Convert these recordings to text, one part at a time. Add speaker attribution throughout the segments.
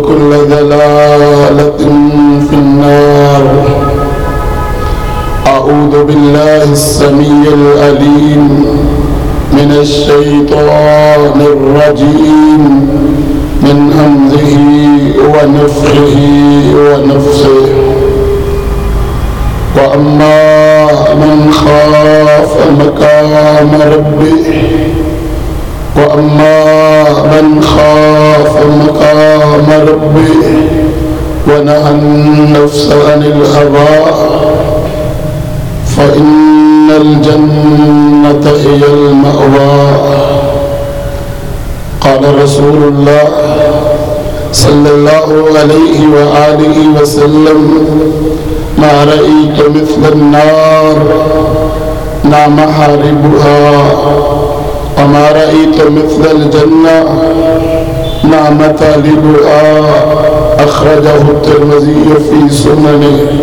Speaker 1: وكل ضلالة في النار. أعوذ بالله السميع العليم من الشيطان الرجيم. من همزه ونفخه ونفسه. وأما من خاف مقام ربه وأما ونهى النفس عن الهوى فإن الجنة هي المأوى. قال رسول الله صلى الله عليه وآله وسلم ما رأيت مثل النار نام حاربها وما رأيت مثل الجنة نام طالبها أخرجه الترمذي في سننه،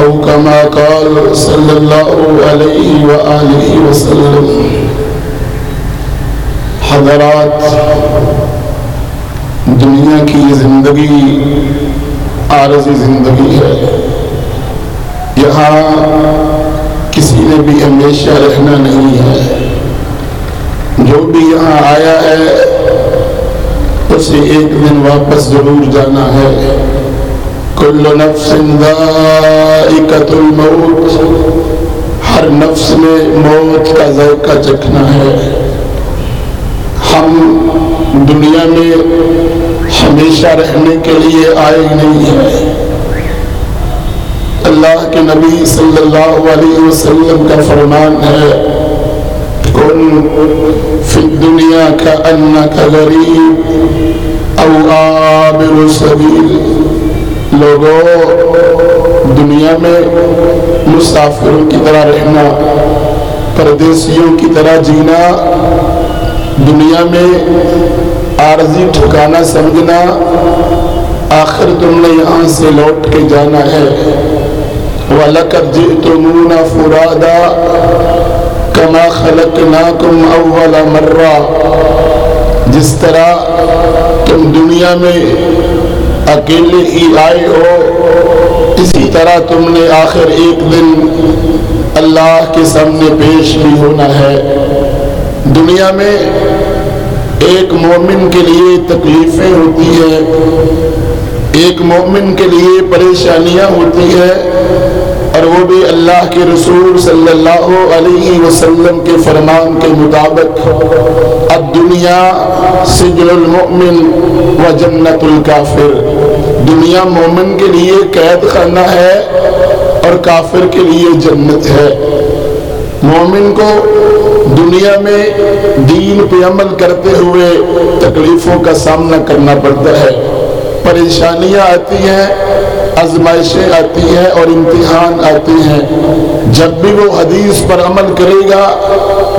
Speaker 1: أو كما قال صلى الله عليه وآله وسلم، حضرات، دنیا کی زندگی عارضی زندگی ہے۔ یہاں کسی نے بھی ہمیشہ رہنا نہیں ہے۔ جو بھی یہاں آیا ہے اسے ایک دن واپس ضرور جانا ہے۔ کل نفس ذائقۃ الموت، ہر نفس میں موت کا ذائقہ چکھنا ہے۔ ہم دنیا میں ہمیشہ رہنے کے لیے آئے نہیں ہیں۔ اللہ کے نبی صلی اللہ علیہ وسلم کا فرمان ہے، کن فی الدنیا کا انکا غریب او آبر لوگوں دنیا میں مسافروں کی طرح رہنا، پردیسیوں کی طرح جینا، دنیا میں عارضی ٹھکانا سمجھنا، آخر تم نے یہاں سے لوٹ کے جانا ہے۔ وَلَقَدْ جِئْتُمُونَ فُرَادًا كَمَا خَلَقْنَاكُمْ أَوَّلَ مَرَّةً جس طرح تم دنیا میں اکیلے ہی آئے ہو، اسی طرح تم نے آخر ایک دن اللہ کے سامنے پیش بھی ہونا ہے۔ دنیا میں ایک مومن کے لیے تکلیفیں ہوتی ہیں، ایک مومن کے لیے پریشانیاں ہوتی ہیں اور وہ بھی اللہ کے رسول صلی اللہ علیہ وسلم کے فرمان کے مطابق الدنیا سجن المؤمن و جنت الکافر۔ دنیا مومن کے لیے قید خانہ ہے اور کافر کے لیے جنت ہے۔ مومن کو دنیا میں دین پہ عمل کرتے ہوئے تکلیفوں کا سامنا کرنا پڑتا ہے۔ پریشانیاں آتی ہیں۔ آزمائشیں آتی ہیں اور امتحان آتے ہیں۔ جب بھی وہ حدیث پر عمل کرے گا،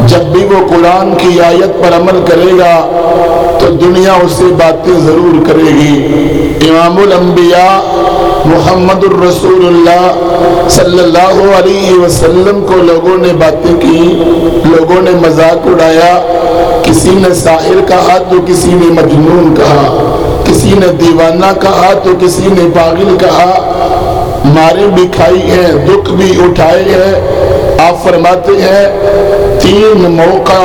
Speaker 1: جب بھی وہ قرآن کی آیت پر عمل کرے گا، تو دنیا اسے باتیں ضرور کرے گی۔ امام الانبیاء محمد الرسول اللہ صلی اللہ علیہ وسلم کو لوگوں نے باتیں کی، لوگوں نے مذاق اڑایا، کسی نے ساحر کہا تو کسی نے مجنون کہا۔ کسی نے دیوانہ کہا تو کسی نے پاگل کہا۔ مارے بھی کھائی ہیں، دکھ بھی اٹھائے ہیں۔ آپ فرماتے ہیں، تین موقع،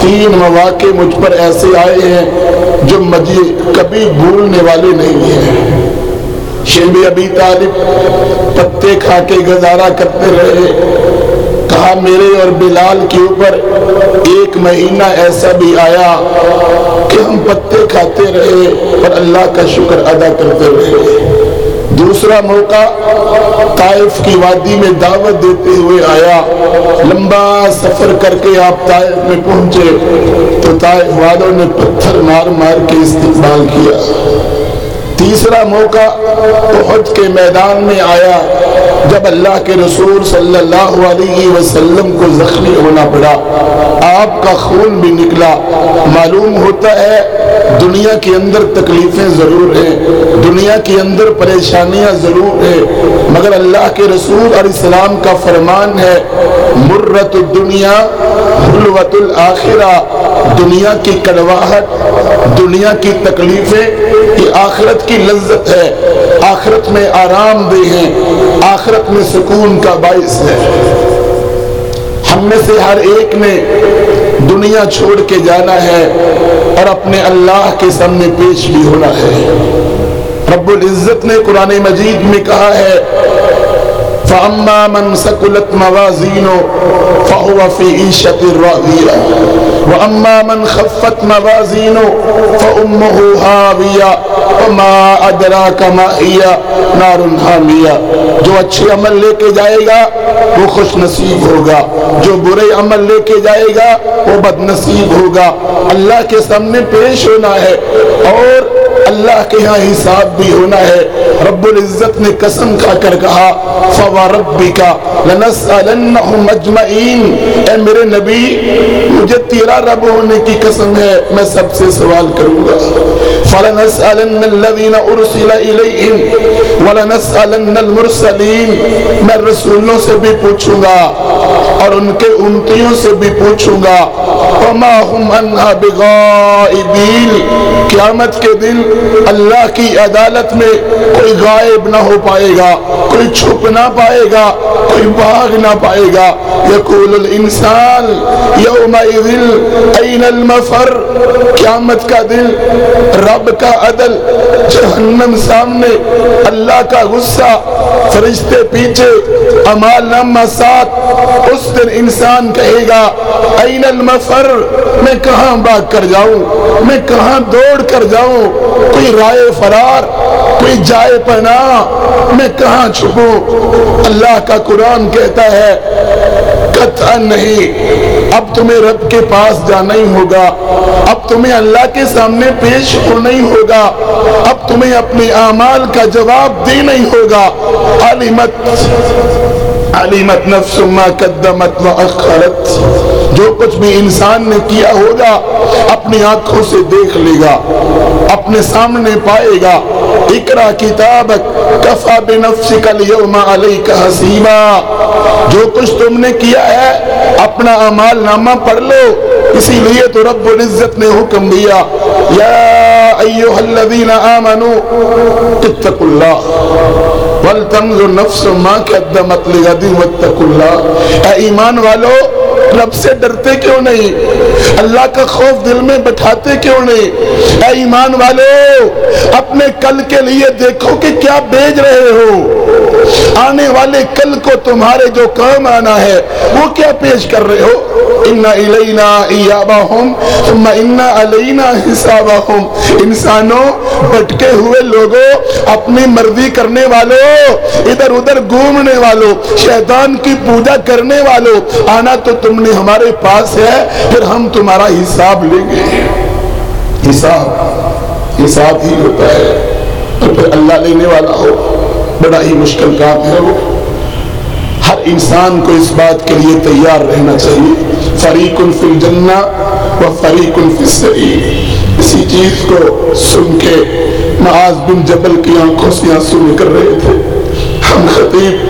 Speaker 1: تین مواقع مجھ پر ایسے آئے ہیں جو مجھے کبھی بھولنے والے نہیں ہیں۔ شیب ابی طالب پتے کھا کے گزارا کرتے رہے۔ کہا، میرے اور بلال کے اوپر ایک مہینہ ایسا بھی آیا کہ ہم پتے کھاتے رہے اور اللہ کا شکر ادا کرتے رہے۔ دوسرا موقع طائف کی وادی میں دعوت دیتے ہوئے آیا۔ لمبا سفر کر کے آپ طائف میں پہنچے۔ تو طائف والوں نے پتھر مار مار کے استقبال کیا۔ تیسرا موقع احد کے میدان میں آیا۔ جب اللہ کے رسول صلی اللہ علیہ وسلم کو زخمی ہونا پڑا، آپ کا خون بھی نکلا۔ معلوم ہوتا ہے، دنیا کے اندر تکلیفیں ضرور ہیں، دنیا کے اندر پریشانیاں ضرور ہیں۔ مگر اللہ کے رسول علیہ السلام کا فرمان ہے، مرت الدنیا حلوت الآخرہ دنیا کی کڑواہٹ، دنیا کی تکلیفیں، یہ آخرت کی لذت ہے۔ آخرت میں آرام دہ ہیں۔ آخرت میں سکون کا باعث ہے۔ ہم میں سے ہر ایک نے دنیا چھوڑ کے جانا ہے اور اپنے اللہ کے سامنے پیش بھی ہونا ہے۔ رب العزت نے قرآن مجید میں کہا ہے فَأَمَّا مَنْ سَكُلَتْ مَوَازِينُ فَهُوَ فِي عِيشَةٍ رَاضِيَةٍ وَأَمَّا مَنْ خَفَّتْ مَوَازِينُ فَأُمُّهُ هَاوِيَةٌ وَمَا أَدْرَاكَ مَا هِيَ نَارٌ حَامِيَةٌ جو اچھے عمل لے کے جائے گا، وہ خوش نصیب ہوگا، جو برے عمل لے کے جائے گا، وہ بد نصیب ہوگا۔ اللہ کے سامنے پیش ہونا ہے اور اللہ کے ہاں حساب بھی ہونا ہے۔ رب العزت نے قسم کھا کر کہا فَوَرَبِّكَ لَنَسْأَلَنَّهُمْ أَجْمَعِينَ۔ اے میرے نبی، مجھے تیرا رب ہونے کی قسم ہے، میں سب سے سوال کروں گا۔ فَلَنَسْأَلَنَّ الَّذِينَ أُرْسِلَ إِلَيْهِمْ وَلَنَسْأَلَنَّ الْمُرْسَلِينَ۔ میں رسولوں سے بھی پوچھوں گا اور ان کے امتیوں سے بھی پوچھوں گا۔ وَمَا هُمْ بِغَائِبِينَ۔ قیامت کے دن اللہ کی عدالت میں کوئی غائب نہ ہو پائے گا، کوئی چھپ نہ پائے گا، کوئی بھاگ نہ پائے گا۔ یقول الانسان یوم این المفر۔ قیامت کا دل رب کا عدل، جہنم سامنے، اللہ کا غصہ، فرشتے پیچھے عمال نمہ ساتھ۔ اس دن انسان کہے گا این المفر، میں کہاں باگ کر جاؤں؟ میں کہاں دوڑ کر جاؤں؟ کوئی رائے فرار، کوئی جائے پناہ، میں کہاں چھپوں؟ اللہ کا قرآن کہتا ہے قطع نہیں، اب تمہیں رب کے پاس جانا ہی ہوگا، اب تمہیں اللہ کے سامنے پیش ہونا ہی ہوگا، اب تمہیں اپنے اعمال کا جواب دینا ہی ہوگا۔ علمت علمت نفس ما قدمت و اخرت جو کچھ بھی انسان نے کیا ہوگا، اپنی آنکھوں سے دیکھ لے گا، اپنے سامنے پائے گا۔ اقرا کتابک کفا بنفسک اليوم علیک حسیبا۔ جو کچھ تم نے کیا ہے، اپنا عمال نامہ پڑھ لو۔ اسی لیے تو رب العزت نے حکم دیا، یا ایوہ الذین آمنوا اتقوا اللہ۔ وَلْتَنْظُرْ نَفْسُ مَا قَدَّمَتْ لِغَدٍ وَاتَّقُوا اللَّهِ اے ایمان والو رب سے ڈرتے کیوں نہیں؟ اللہ کا خوف دل میں بٹھاتے کیوں نہیں؟ اے ایمان والے اپنے کل کے لیے دیکھو کہ کیا بیج رہے ہو۔ آنے والے کل کو تمہارے جو کام آنا ہے، وہ کیا پیش کر رہے ہو؟ اِنَّا إِلَيْنَا إِيَابَهُمْ، ثُمَّ اِنَّا عَلَيْنَا حِسَابَهُمْ۔ انسانوں بٹکے ہوئے لوگوں، اپنی مرضی کرنے والوں، ادھر ادھر گھومنے والوں، شیطان کی پوجا کرنے والوں۔ آنا تو تم نے ہمارے پاس ہے، پھر ہم تمہارا حساب لیں گے۔ حساب حساب ہی ہوتا ہے۔ تو پھر اللہ لینے والا ہو، بڑا ہی مشکل کام ہے وہ۔ انسان کو اس بات کے لیے تیار رہنا چاہیے۔ فریق فی الجنہ و فریق فی السعیر اسی چیز کو سن کے معاذ بن جبل کی آنکھوں سے آنسو نکل رہے تھے۔ ہم خطیب،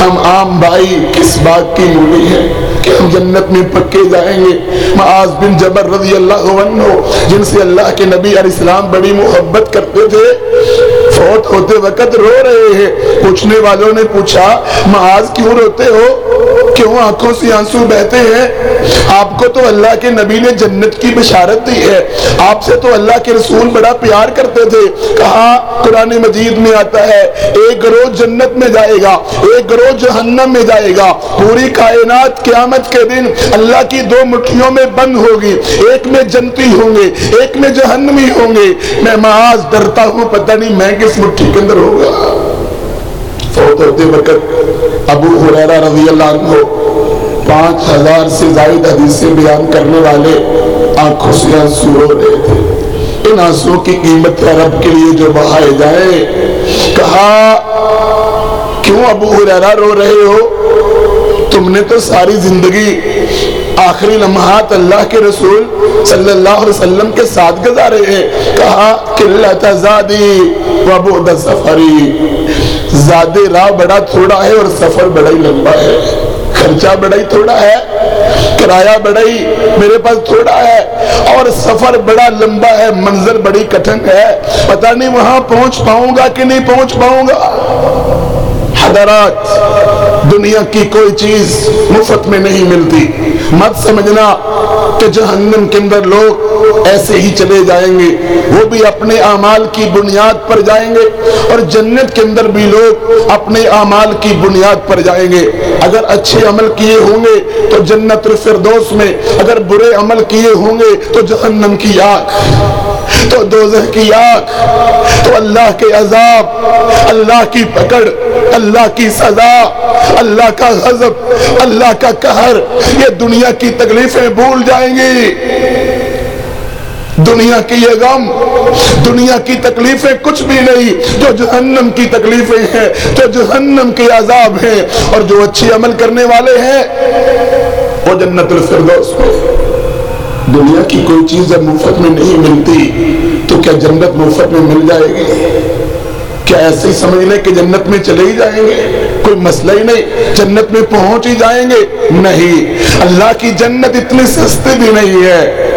Speaker 1: ہم عام بھائی کس بات کی مولی ہیں کہ ہم جنت میں پکے جائیں گے؟ معاذ بن جبر رضی اللہ عنہ، جن سے اللہ کے نبی علیہ السلام بڑی محبت کرتے تھے۔ فوت ہوتے وقت رو رہے ہیں۔ پوچھنے والوں نے پوچھا معاذ کیوں روتے ہو؟ کیوں آنکھوں سے آنسو بہتے ہیں؟ آپ کو تو اللہ کے نبی نے جنت کی بشارت دی ہے۔ آپ سے تو اللہ کے رسول بڑا پیار کرتے تھے۔ کہا، قرآن مجید میں آتا ہے، ایک گروہ جنت میں جائے گا، ایک گروہ جہنم میں جائے گا۔ پوری کائنات قیامت کے دن اللہ کی دو مٹھیوں میں بند ہوگی۔ ایک میں جنتی ہوں گے، ایک میں جہنمی ہوں گے۔ میں معاذ ڈرتا ہوں، پتہ نہیں میں کس مٹھی کے اندر ہوگا فوت ہوتے وقت ابو حریرہ رضی اللہ عنہ پانچ ہزار سے زائد حدیثیں بیان کرنے والے آنکھوں سے آنسو رو رہے تھے۔ ان آنسو کی قیمت ہے رب کے لیے جو بہائے جائے۔ کہا، کیوں ابو حریرہ رو رہے ہو؟ تم نے تو ساری زندگی آخری لمحات اللہ کے رسول صلی اللہ علیہ وسلم کے ساتھ گزارے ہیں۔ کہا، قلت زادی وبعد سفری زادے راہ بڑا تھوڑا ہے اور سفر بڑا ہی لمبا ہے۔ خرچہ بڑا ہی تھوڑا ہے، کرایہ بڑا ہی میرے پاس تھوڑا ہے اور سفر بڑا لمبا ہے منظر بڑی کٹھن ہے۔ پتہ نہیں وہاں پہنچ پاؤں گا کہ نہیں پہنچ پاؤں گا۔ حضرات، دنیا کی کوئی چیز مفت میں نہیں ملتی۔ مت سمجھنا کہ جہنم کے اندر لوگ ایسے ہی چلے جائیں گے، وہ بھی اپنے اعمال کی بنیاد پر جائیں گے اور جنت کے اندر بھی لوگ اپنے اعمال کی بنیاد پر جائیں گے۔ اگر اچھے عمل کیے ہوں گے تو جنت الفردوس میں، اگر برے عمل کیے ہوں گے تو جہنم کی آگ۔ تو دوزہ کی آگ تو اللہ کے عذاب، اللہ کی پکڑ، اللہ کی سزا، اللہ کا غضب، اللہ کا قہر، یہ دنیا کی تکلیفیں بھول جائیں گی دنیا کی یہ غم، دنیا کی تکلیفیں کچھ بھی نہیں، جو جہنم کی تکلیفیں ہیں، جو جہنم کے عذاب ہیں۔ اور جو اچھی عمل کرنے والے ہیں، وہ جنت الفردوس میں۔ دنیا کی کوئی چیز اب مفت میں نہیں ملتی، تو کیا جنت مفت میں مل جائے گی؟ کیا ایسے ہی سمجھ لیں کہ جنت میں چلے ہی جائیں گے؟ کوئی مسئلہ ہی نہیں، جنت میں پہنچ ہی جائیں گے؟ نہیں۔ اللہ کی جنت اتنی سستی بھی نہیں ہے۔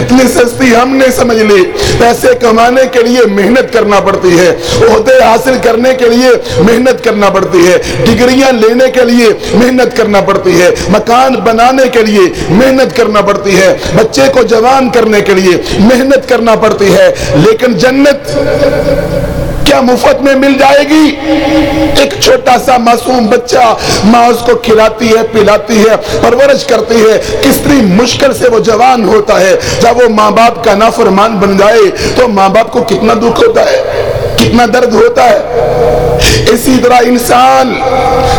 Speaker 1: جتنی سستی ہم نے سمجھ لی۔ پیسے کمانے کے لیے محنت کرنا پڑتی ہے۔ عہدے حاصل کرنے کے لیے محنت کرنا پڑتی ہے۔ ڈگریاں لینے کے لیے محنت کرنا پڑتی ہے۔ مکان بنانے کے لیے محنت کرنا پڑتی ہے۔ بچے کو جوان کرنے کے لیے محنت کرنا پڑتی ہے۔ لیکن جنت کیا مفت میں مل جائے گی؟ ایک چھوٹا سا معصوم بچہ ماں اس کو کھلاتی ہے، پلاتی ہے، پرورش کرتی ہے۔ کتنی مشکل سے وہ جوان ہوتا ہے۔ جب وہ ماں باپ کا نافرمان بن جائے تو ماں باپ کو کتنا دکھ ہوتا ہے؟ کتنا درد ہوتا ہے۔ اسی طرح انسان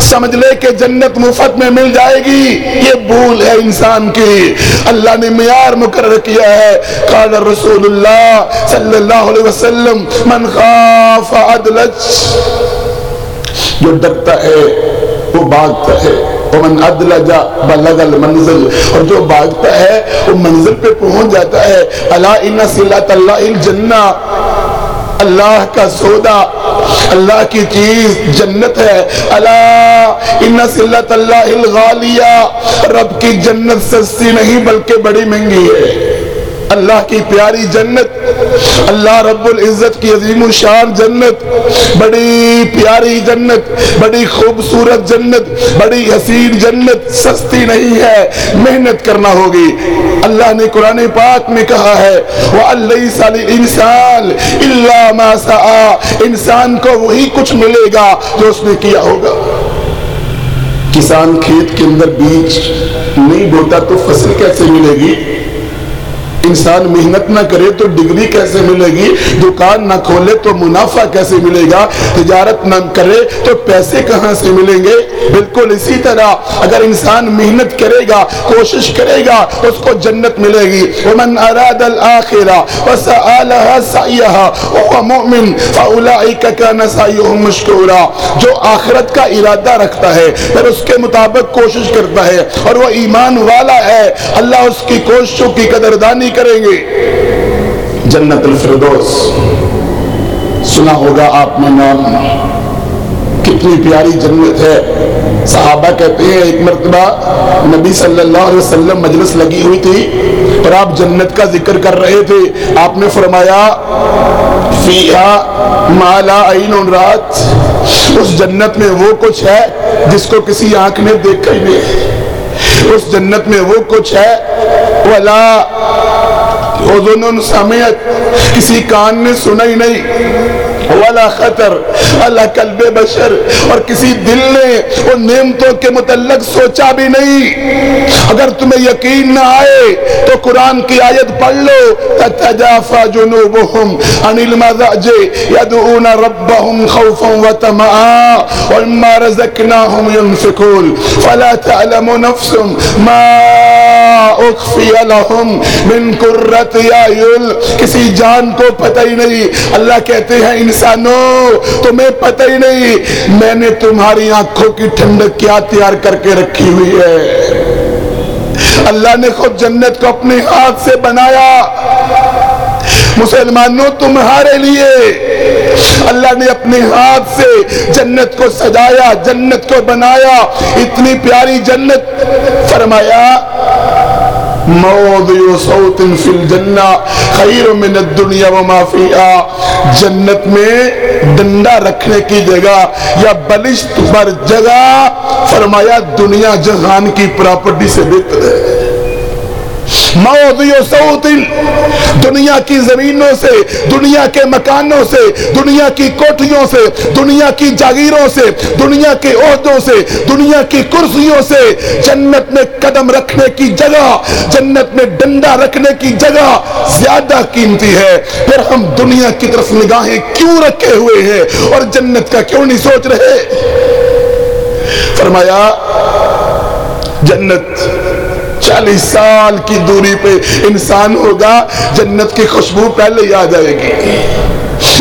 Speaker 1: سمجھ لے کہ جنت مفت میں مل جائے گی۔ یہ بھول ہے انسان کی۔ اللہ نے معیار مقرر کیا ہے۔ قال رسول اللہ صلی اللہ علیہ وسلم، من خاف عدلج جو ڈرتا ہے، وہ باغتا ہے۔ ومن ادلج بلغ المنزل۔ اور جو باغتا ہے، وہ منزل پہ پہنچ جاتا ہے۔ الا ان صلات اللہ الجنہ اللہ کا سودا، اللہ کی چیز جنت ہے۔ اللہ ان صلت اللہ الغالیہ۔ رب کی جنت سستی نہیں، بلکہ بڑی مہنگی ہے۔ اللہ کی پیاری جنت، اللہ رب العزت کی عظیم شان جنت، بڑی پیاری جنت، بڑی خوبصورت جنت، بڑی حسین جنت، سستی نہیں ہے، محنت کرنا ہوگی۔ اللہ نے قرآن پاک میں کہا ہے، وَأَلَّيْسَ انسان کو وہی کچھ ملے گا جو اس نے کیا ہوگا۔ کسان کھیت کے اندر بیج نہیں بوتا تو فصل کیسے ملے گی؟ انسان محنت نہ کرے تو ڈگری کیسے ملے گی؟ دکان نہ کھولے تو منافع کیسے ملے گا؟ تجارت نہ کرے تو پیسے کہاں سے ملیں گے؟ بالکل اسی طرح اگر انسان محنت کرے گا، کوشش کرے گا، اس کو جنت ملے گی۔ ومن اراد الاخرہ وسعالها سعیها وهو مؤمن فاولئک کان سعیهم مشکورا۔ جو آخرت کا ارادہ رکھتا ہے، پھر اس کے مطابق کوشش کرتا ہے۔ اور وہ ایمان والا ہے، اللہ اس کی کوششوں کی قدردانی کریں گے۔ جنت الفردوس، سنا ہوگا آپ نے نام۔ کتنی پیاری جنت ہے۔ صحابہ کہتے ہیں، ایک مرتبہ نبی صلی اللہ علیہ وسلم مجلس لگی ہوئی تھی، اور آپ جنت کا ذکر کر رہے تھے۔ آپ نے فرمایا، فیہا مالا عین رات۔ اس جنت میں وہ کچھ ہے جس کو کسی آنکھ نے دیکھا ہی نہیں۔ اس جنت میں وہ کچھ ہے ولا اذن سمیت کسی کان نے سنا ہی نہیں۔ والا خطر، اللہ قلب بشر، اور کسی دل نے ان نعمتوں کے متعلق سوچا بھی نہیں۔ اگر تمہیں یقین نہ آئے، تو قرآن کی آیت پڑھ لو۔ تتجافا جنوبهم عن المضاج يدعون ربهم خوفا وطمعا، ومما رزقناهم ينفقون۔ فلا تعلم نفس ما اخفی من قرۃ اعین۔ کسی جان کو پتہ ہی نہیں۔ اللہ کہتے ہیں انسانوں تمہیں پتہ ہی نہیں۔ میں نے تمہاری آنکھوں کی ٹھنڈک کیا تیار کر کے رکھی ہوئی ہے۔ اللہ نے خود جنت کو اپنے ہاتھ سے بنایا۔ مسلمانوں، تمہارے لیے اللہ نے اپنے ہاتھ سے جنت کو سجایا، جنت کو بنایا، اتنی پیاری جنت فرمایا، موضع صوت فی الجنہ، خیر من الدنیا وما فیہا۔ جنت میں ڈنڈا رکھنے کی جگہ یا بلشت پر جگہ فرمایا، دنیا جہان کی پراپرٹی سے بہتر ہے۔ موضع صوت دنیا کی زمینوں سے، دنیا کے مکانوں سے، دنیا کی کوٹھیوں سے، دنیا کی جاگیروں سے، دنیا کے عہدوں سے، دنیا کی کرسیوں سے جنت میں قدم رکھنے کی جگہ، جنت میں ڈنڈا رکھنے کی جگہ زیادہ قیمتی ہے۔ پھر ہم دنیا کی طرف نگاہیں کیوں رکھے ہوئے ہیں اور جنت کا کیوں نہیں سوچ رہے؟ فرمایا، جنت چالیس سال کی دوری پہ انسان ہوگا، جنت کی خوشبو پہلے ہی آ جائے گی۔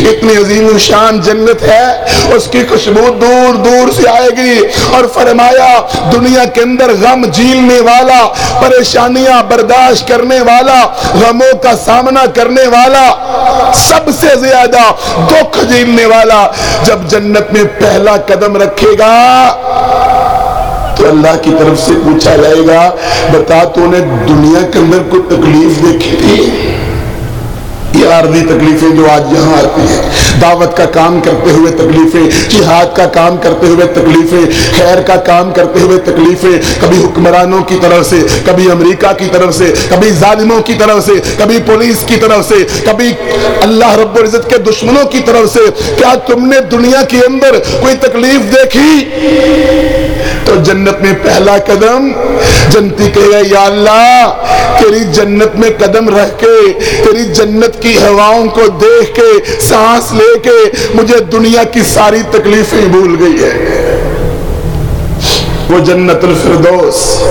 Speaker 1: اتنی عظیم شان جنت ہے، اس کی خوشبو دور دور سے آئے گی۔ اور فرمایا، دنیا کے اندر غم جھیلنے والا، پریشانیاں برداشت کرنے والا، غموں کا سامنا کرنے والا، سب سے زیادہ دکھ جھیلنے والا جب جنت میں پہلا قدم رکھے گا۔ تو اللہ کی طرف سے پوچھا جائے گا، بتا تو نے دنیا کے اندر کوئی تکلیف دیکھی تھی؟ یہ عارضی تکلیفیں جو آج یہاں آتی ہیں۔ دعوت کا کام کرتے ہوئے تکلیفیں، جہاد کا کام کرتے ہوئے تکلیفیں، خیر کا کام کرتے ہوئے تکلیفیں، کبھی حکمرانوں کی طرف سے، کبھی امریکہ کی طرف سے، کبھی ظالموں کی طرف سے، کبھی پولیس کی طرف سے، کبھی اللہ رب العزت کے دشمنوں کی طرف سے، کیا تم نے دنیا کے اندر کوئی تکلیف دیکھی؟ تو جنت میں پہلا قدم جنتی کہے یا اللہ، تیری جنت میں قدم رہ کے، تیری جنت کی ہواوں کو دیکھ کے، سانس لے کے مجھے دنیا کی ساری تکلیفیں بھول گئی ہے۔ وہ جنت الفردوس۔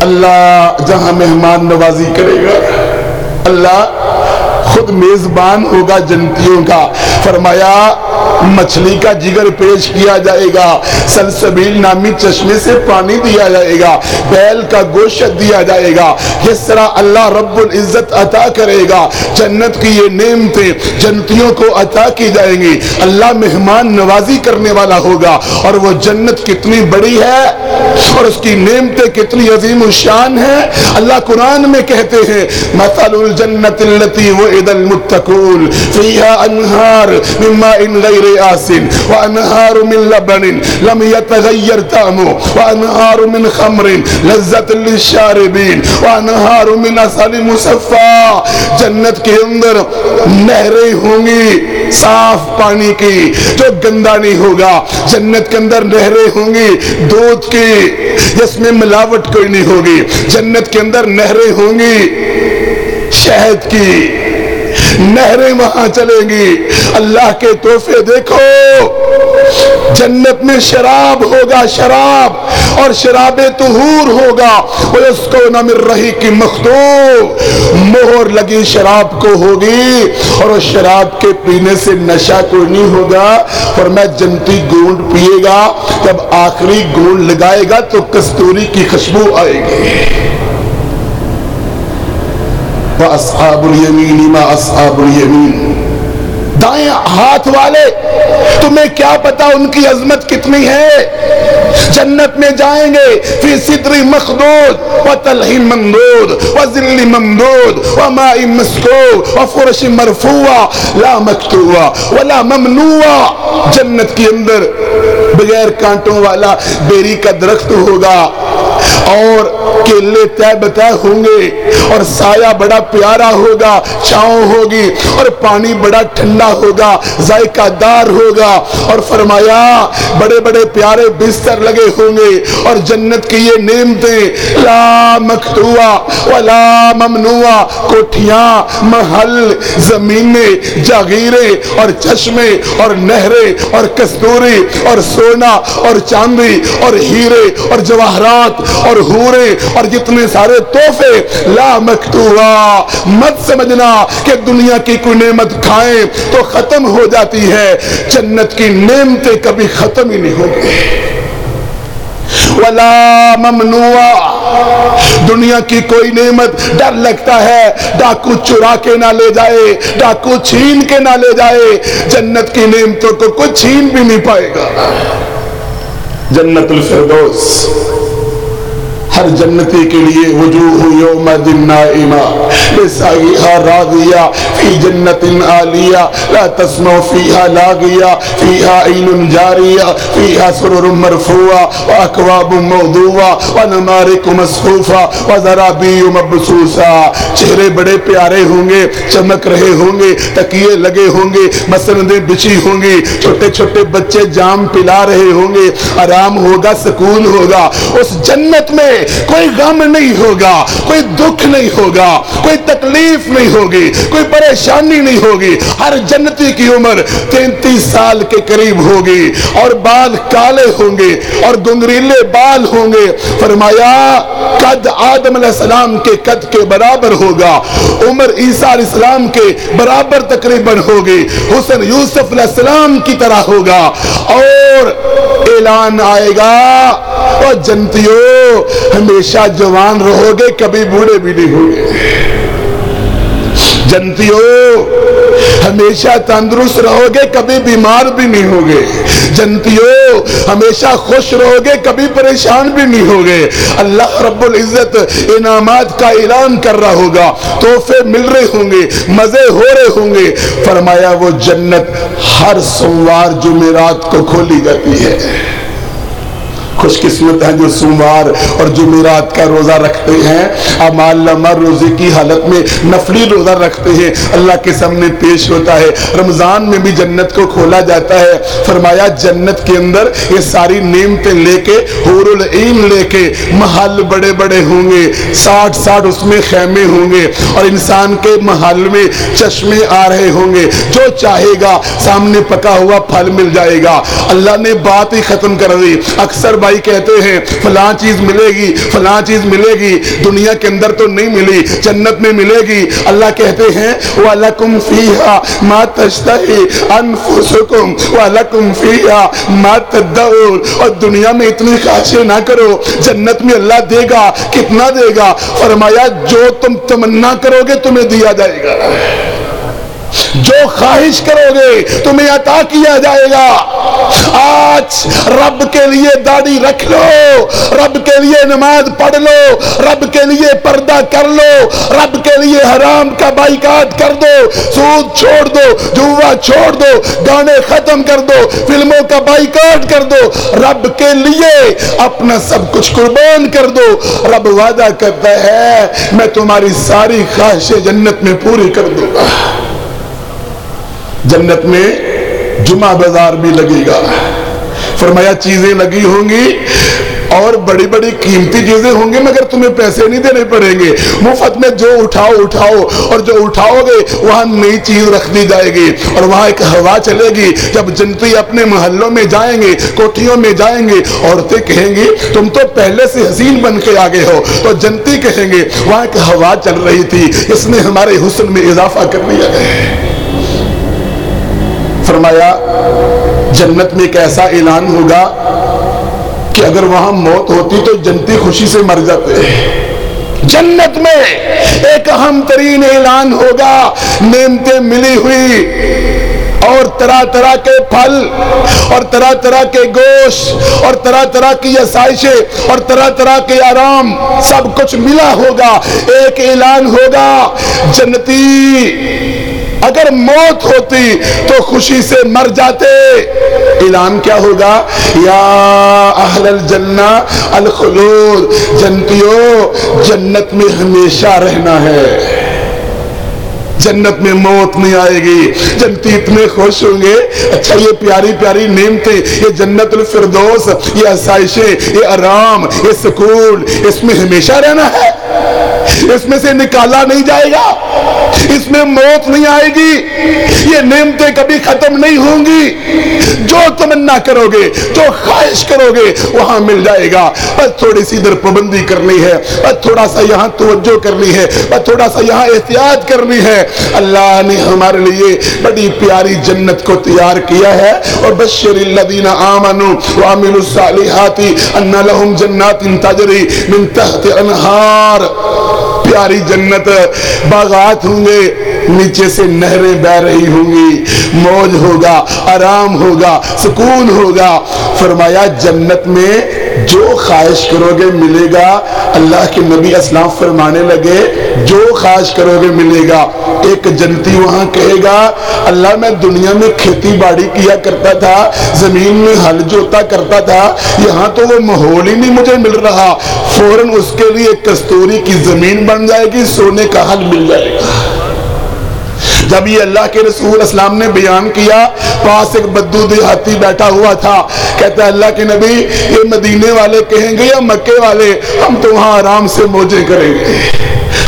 Speaker 1: اللہ جہاں مہمان نوازی کرے گا۔ اللہ خود میزبان ہوگا جنتیوں کا۔ فرمایا مچھلی کا جگر پیش کیا جائے گا۔ سلسبیل نامی چشمے سے پانی دیا جائے گا۔ بیل کا گوشت دیا جائے گا۔ اس طرح اللہ رب العزت عطا کرے گا، جنت کی یہ نعمتیں جنتیوں کو عطا کی جائیں گی۔ اللہ مہمان نوازی کرنے والا ہوگا۔ اور وہ جنت کتنی بڑی ہے اور اس کی نعمتیں کتنی عظیم و شان ہے اللہ قرآن میں کہتے ہیں، مثل الجنت اللتی وعد المتقون فیہا انہار مما ان غیر آسن وانہار من لبن لم يتغیر تامو وانہار من خمر لذت للشاربین وانہار من اصل مصفا جنت کے اندر نہریں ہوں گی، صاف پانی کی جو گندہ نہیں ہوگا۔ جنت کے اندر نہریں ہوں گی، دودھ کی، جس میں ملاوٹ کوئی نہیں ہوگی۔ جنت کے اندر نہریں ہوں گی، شہد کی۔ نہریں وہاں چلیں گی۔ اللہ کے تحفے دیکھو۔ جنت میں شراب ہوگا، شراب، اور شراب طہور ہوگا۔ وَيَسْقَوْنَ مِن رَحِقِ مَخْتُومٍ۔ مہر لگی شراب کو ہوگی، اور اس شراب کے پینے سے نشہ کوئی نہیں ہوگا۔ اور میں جنتی گونڈ پیے گا۔ جب آخری گونڈ لگائے گا تو کستوری کی خوشبو آئے گی۔ وَأَصْحَابُ الْيَمِينِ مَا أَصْحَابُ الْيَمِينِ. دائیں ہاتھ والے، تمہیں کیا پتا ان کی عظمت کتنی ہے؟ جنت میں جائیں گے، فی صدر مخدود، و تلہی مندود و ذل ممدود، و مائی مسکو و فرش مرفوع لا مکتوع ولا ممنوع جنت کے اندر بغیر کانٹوں والا بیری کا درخت ہوگا، اور کیلے تہ بتہ ہوں گے، اور سایہ بڑا پیارا ہوگا، چھاؤں ہوگی، اور پانی بڑا ٹھنڈا ہوگا، ذائقہ دار ہوگا۔ اور فرمایا، بڑے بڑے پیارے بستر لگے ہوں گے۔ اور جنت کی یہ نعمتیں، لا مکتوع ولا ممنوع کوٹھیاں، محل، زمینیں، جاگیریں اور چشمے اور نہریں اور کستوری اور سونا اور چاندی اور ہیرے اور جواہرات اور ہورے اور جتنے سارے توفے لا مکتوبہ مت سمجھنا کہ دنیا کی کوئی نعمت کھائیں تو ختم ہو جاتی ہے۔ جنت کی نعمتیں کبھی ختم ہی نہیں ہوگی ولا ممنوع دنیا کی کوئی نعمت ڈر لگتا ہے۔ ڈاکو چرا کے نہ لے جائے۔ ڈاکو چھین کے نہ لے جائے۔ جنت کی نعمتوں کو کوئی چھین بھی نہیں پائے گا۔ جنت الفردوس۔ ہر جنتی کے لیے وجوہ یوم دن نائمہ۔ بسائیہا راضیہ، فی جنت آلیہ لا تسمع فیہا لاغیہ، فیہا عین جاریہ، فیہا سرر مرفوع واکواب موضوع ونمارک مصفوفہ وزرابی مبسوسہ۔ چہرے بڑے پیارے ہوں گے، چمک رہے ہوں گے، تکیے لگے ہوں گے، مسندیں بچی ہوں گی، چھوٹے چھوٹے بچے جام پلا رہے ہوں گے، آرام ہوگا، سکون ہوگا۔ اس جنت میں کوئی غم نہیں ہوگا، کوئی دکھ نہیں ہوگا، کوئی تکلیف نہیں ہوگی، کوئی پریشانی نہیں ہوگی۔ ہر جنتی کی عمر تینتیس سال کے قریب ہوگی اور بال کالے ہوں گے اور گنگریلے بال ہوں گے۔ فرمایا، قد آدم علیہ السلام کے قد کے برابر ہوگا۔ عمر عیسیٰ علیہ السلام کے برابر تقریباً ہوگی۔ حسن یوسف علیہ السلام کی طرح ہوگا۔ اور اعلان آئے گا اور جنتیوں، ہمیشہ جوان رہو گے، کبھی بوڑھے بھی نہیں ہوگے جنتیوں، ہمیشہ تندرست رہو گے، کبھی بیمار بھی نہیں ہوگے جنتیوں، ہمیشہ خوش رہو گے، کبھی پریشان بھی نہیں ہوگے اللہ رب العزت انعامات کا اعلان کر رہا ہوگا۔ تحفے مل رہے ہوں گے، مزے ہو رہے ہوں گے۔ فرمایا وہ جنت ہر سوموار جمعرات کو کھولی جاتی ہے۔ خوش قسمت ہیں جو سوموار اور جمعرات کا روزہ رکھتے ہیں۔ امال لمر روزے کی حالت میں نفلی روزہ رکھتے ہیں۔ اللہ کے سامنے پیش ہوتا ہے۔ رمضان میں بھی جنت کو کھولا جاتا ہے۔ فرمایا، جنت کے اندر یہ ساری نعمتیں لے کے، حور العین لے کے محل بڑے بڑے ہوں گے۔ ساٹھ ساٹھ اس میں خیمے ہوں گے اور انسان کے محل میں چشمے آ رہے ہوں گے۔ جو چاہے گا، سامنے پکا ہوا پھل مل جائے گا۔ اللہ نے بات ہی ختم کر دی۔ اکثر بھائی کہتے ہیں، فلاں چیز ملے گی، فلاں چیز ملے گی، دنیا کے اندر تو نہیں ملی، جنت میں ملے گی. اللہ کہتے ہیں وَلَكُمْ فِيهَا مَا تَشْتَهِ أَنفُسُكُمْ وَلَكُمْ فِيهَا مَا تَدَّعُونَ. اور دنیا میں اتنی خواہشیں نہ کرو، جنت میں اللہ دے گا، کتنا دے گا؟ فرمایا، جو تم تمنا کرو گے تمہیں دیا جائے گا۔ جو خواہش کرو گے، تمہیں عطا کیا جائے گا۔ آج رب کے لیے داڑھی رکھ لو، رب کے لیے نماز پڑھ لو، رب کے لیے پردہ کر لو، رب کے لیے حرام کا بائیکاٹ کر دو، سود چھوڑ دو، جوا چھوڑ دو، گانے ختم کر دو، فلموں کا بائیکاٹ کر دو۔ رب کے لیے اپنا سب کچھ قربان کر دو۔ رب وعدہ کرتا ہے، میں تمہاری ساری خواہشیں جنت میں پوری کر دوں۔ گا جنت میں جمعہ بازار بھی لگے گا۔ فرمایا چیزیں لگی ہوں گی اور بڑی بڑی قیمتی چیزیں ہوں گے مگر تمہیں پیسے نہیں دینے پڑیں گے۔ مفت میں جو اٹھاؤ اٹھاؤ، اور جو اٹھاؤ گے، وہاں نئی چیز رکھ دی جائے گی۔ اور وہاں ایک ہوا چلے گی، جب جنتی اپنے محلوں میں جائیں گے، کوٹھیوں میں جائیں گے، عورتیں کہیں گی، تم تو پہلے سے حسین بن کے آگے ہو۔ تو جنتی کہیں گے، وہاں ایک ہوا چل رہی تھی اس نے ہمارے حسن میں اضافہ کر دیا فرمایا، جنت میں ایک ایسا اعلان ہوگا کہ اگر وہاں موت ہوتی تو جنتی خوشی سے مر جاتے۔ جنت میں ایک اہم ترین اعلان ہوگا، نعمتیں ملی ہوئی اور طرح طرح کے پھل اور طرح طرح کے گوشت اور طرح طرح کی آسائشیں اور طرح طرح کے آرام، سب کچھ ملا ہوگا، ایک اعلان ہوگا، جنتی اگر موت ہوتی تو خوشی سے مر جاتے۔ اعلان کیا ہوگا؟ یا اہل الجنہ الخلود جنتیوں جنت میں ہمیشہ رہنا ہے۔ جنت میں موت نہیں آئے گی۔ جنتی اتنے خوش ہوں گے۔ اچھا یہ پیاری پیاری نعمتیں، یہ جنت الفردوس، یہ آسائشیں، یہ آرام، یہ سکون، اس میں ہمیشہ رہنا ہے۔ اس میں سے نکالا نہیں جائے گا۔ اس میں موت نہیں آئے گی۔ یہ نعمتیں کبھی ختم نہیں ہوں گی۔ جو تمنا کرو گے، جو خواہش کرو گے، وہاں مل جائے گا۔ بس تھوڑی سی در پابندی کرنی ہے۔ بس تھوڑا سا یہاں توجہ کرنی ہے۔ بس تھوڑا سا یہاں احتیاط کرنی ہے۔ اللہ نے ہمارے لیے بڑی پیاری جنت کو تیار کیا ہے اور بشر الذین آمنوا وعملوا الصالحات ان لهم جنات تجری من تحت انہار۔ پیاری جنت، باغات ہوں گے، نیچے سے نہریں بہ رہی ہوں گی، موج ہوگا، آرام ہوگا، سکون ہوگا۔ فرمایا، جنت میں جو خواہش کرو گے ملے گا، اللہ کے نبی اسلام فرمانے لگے، جو خواہش کرو گے ملے گا۔ ایک جنتی وہاں کہے گا، اللہ میں دنیا میں کھیتی باڑی کیا کرتا تھا، زمین میں حل جوتا کرتا تھا، یہاں تو وہ ماحول ہی نہیں مجھے مل رہا۔ فوراً اس کے لیے کستوری کی زمین بن جائے گی، سونے کا حل مل جائے گا۔ جب یہ اللہ کے رسول اسلام نے بیان کیا، پاس ایک بدو دیہاتی بیٹھا ہوا تھا۔ کہتا ہے، اللہ کے نبی، یہ مدینے والے کہیں گے یا مکے والے؟ ہم تو وہاں آرام سے موجے کریں گے۔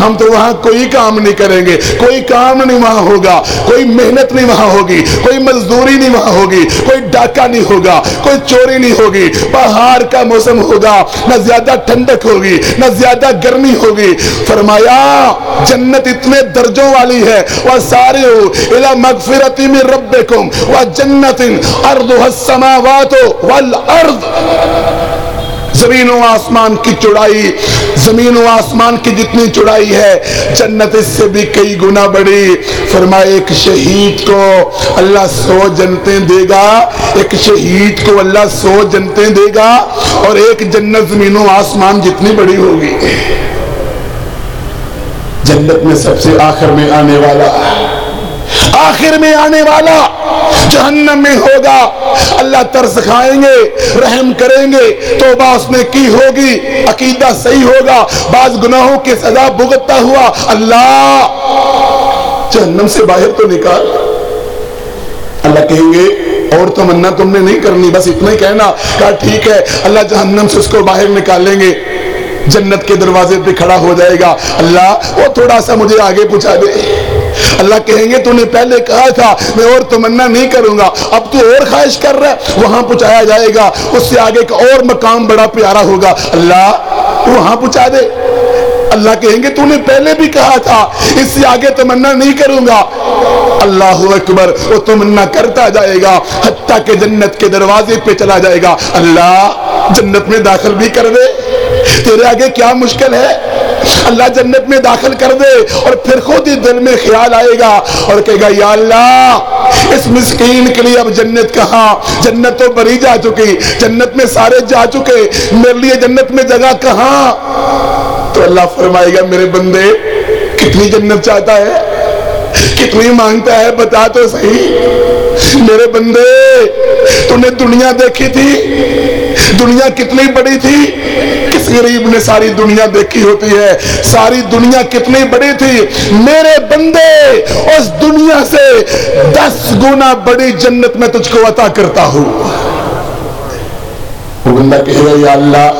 Speaker 1: ہم تو وہاں کوئی کام نہیں کریں گے، کوئی کام نہیں وہاں ہوگا، کوئی محنت نہیں وہاں ہوگی، کوئی مزدوری نہیں وہاں ہوگی، کوئی ڈاکہ نہیں ہوگا، کوئی چوری نہیں ہوگی۔ پہاڑ کا موسم ہوگا، نہ زیادہ ٹھنڈک ہوگی، نہ زیادہ گرمی ہوگی۔ فرمایا، جنت اتنے درجوں والی ہے۔ وہ سارے ہو الى مغفرتی من ربکم وہ جنت ارض السماوات والارض۔ زمین و آسمان کی چڑائی زمین و آسمان کی جتنی چڑائی ہے، جنت اس سے بھی کئی گنا بڑی۔ فرمائے ایک شہید کو اللہ سو جنتیں دے گا، ایک شہید کو اللہ سو جنتیں دے گا اور ایک جنت زمین و آسمان جتنی بڑی ہوگی۔ جنت میں سب سے آخر میں آنے والا۔ آخر میں آنے والا جہنم میں ہوگا۔ اللہ ترس کھائیں گے، رحم کریں گے۔ توبہ اس نے کی ہوگی، عقیدہ صحیح ہوگا۔ بعض گناہوں کی سزا بھگتتا ہوا اللہ جہنم سے باہر تو نکال۔ اللہ کہیں گے، اور تمنا تم نے نہیں کرنی، بس اتنا ہی کہنا۔ کہا ٹھیک ہے، اللہ جہنم سے اس کو باہر نکالیں گے۔ جنت کے دروازے پہ کھڑا ہو جائے گا۔ اللہ، وہ تھوڑا سا مجھے آگے پوچھا دے۔ اللہ کہیں گے تو نے پہلے کہا تھا، میں اور تمنا نہیں کروں گا، اب تو اور خواہش کر رہا ہے، وہاں پہنچایا جائے گا، اس سے آگے کا اور مقام بڑا پیارا ہوگا. اللہ، وہاں پہنچا دے۔ اللہ کہیں گے تو نے پہلے بھی کہا تھا، اس سے آگے تمنا نہیں کروں گا. اللہ اکبر، وہ تمنا کرتا جائے گا، حتیٰ کہ جنت کے دروازے پہ چلا جائے گا۔ اللہ، جنت میں داخل بھی کر دے۔ تیرے آگے کیا مشکل ہے؟ اللہ جنت میں داخل کر دے اور پھر خود ہی دل میں خیال آئے گا اور کہے گا، یا اللہ، اس مسکین کے لیے اب جنت کہاں؟ جنت تو بری جا چکی، جنت میں سارے جا چکے، میرے لیے جنت میں جگہ کہاں؟ تو اللہ فرمائے گا، میرے بندے، کتنی جنت چاہتا ہے؟ کتنی مانگتا ہے، بتا تو صحیح۔ میرے بندے، تو نے دنیا دیکھی تھی۔ دنیا کتنی بڑی تھی۔ کس غریب نے ساری دنیا دیکھی ہوتی ہے۔ ساری دنیا کتنی بڑی تھی۔ میرے بندے، اس دنیا سے دس گنا بڑی جنت میں تجھ کو عطا کرتا ہوں۔ وہ بندہ کہے یا اللہ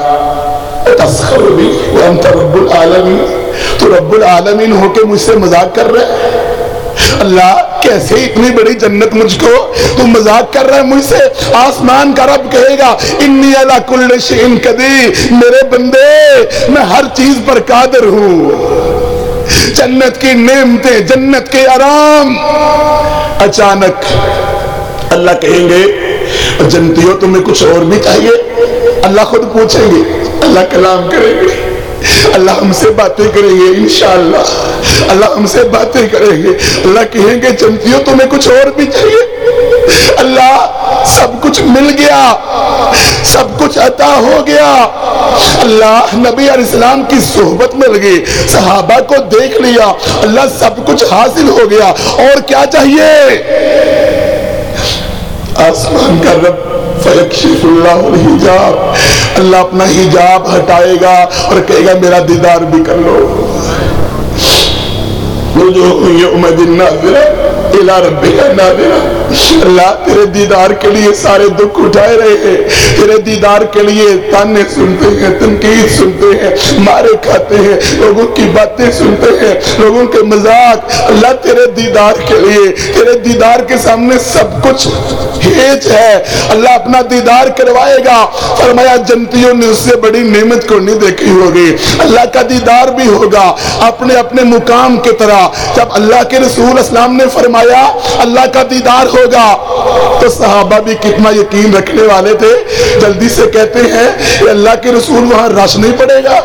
Speaker 1: تسخر بھی وانت رب العالمین۔ تو رب العالمین ہو کے مجھ سے مذاق کر رہے ہیں اللہ، کیسے اتنی بڑی جنت مجھ کو؟ تو مذاق کر رہا ہے مجھ سے۔ آسمان کا رب کہے گا انی علا کل شئین قدیر۔ میرے بندے، میں ہر چیز پر قادر ہوں۔ جنت کی نعمتیں، جنت کے آرام۔ اچانک اللہ کہیں گے، جنتیوں، تمہیں کچھ اور بھی چاہیے؟ اللہ خود پوچھیں گے، اللہ کلام کریں گے؟ اللہ ہم سے باتیں کریں گے انشاءاللہ۔ اللہ ہم سے باتیں کریں گے۔ اللہ کہیں گے، جنتیوں تمہیں کچھ اور بھی چاہیے۔ اللہ، سب کچھ مل گیا۔ سب کچھ عطا ہو گیا۔ اللہ، نبی علیہ السلام کی صحبت مل گئی۔ صحابہ کو دیکھ لیا۔ اللہ، سب کچھ حاصل ہو گیا۔ اور کیا چاہیے؟ آسمان کا رب۔ فیکشف اللہ الحجاب. اللہ اپنا حجاب ہٹائے گا اور کہے گا، میرا دیدار بھی کر لو۔ اللہ تیرے دیدار کے لیے سارے دکھ اٹھائے رہے ہیں۔ تیرے دیدار کے لیے تانے سنتے ہیں، تنقید سنتے ہیں، مارے کھاتے ہیں، لوگوں کی باتیں سنتے ہیں، لوگوں کے مذاق۔ اللہ تیرے دیدار کے لیے، تیرے دیدار کے سامنے سب کچھ ہیج ہے۔ اللہ اپنا دیدار کروائے گا۔ فرمایا، جنتیوں نے اس سے بڑی نعمت کو نہیں دیکھی ہوگی۔ اللہ کا دیدار بھی ہوگا اپنے اپنے مقام کی طرح۔ جب اللہ کے رسول اسلام نے فرمایا، اللہ کا دیدار ہوگا۔ تو صحابہ بھی کتنا یقین رکھنے والے تھے۔ جلدی سے کہتے ہیں کہ اللہ کے رسول وہاں رش نہیں پڑے گا۔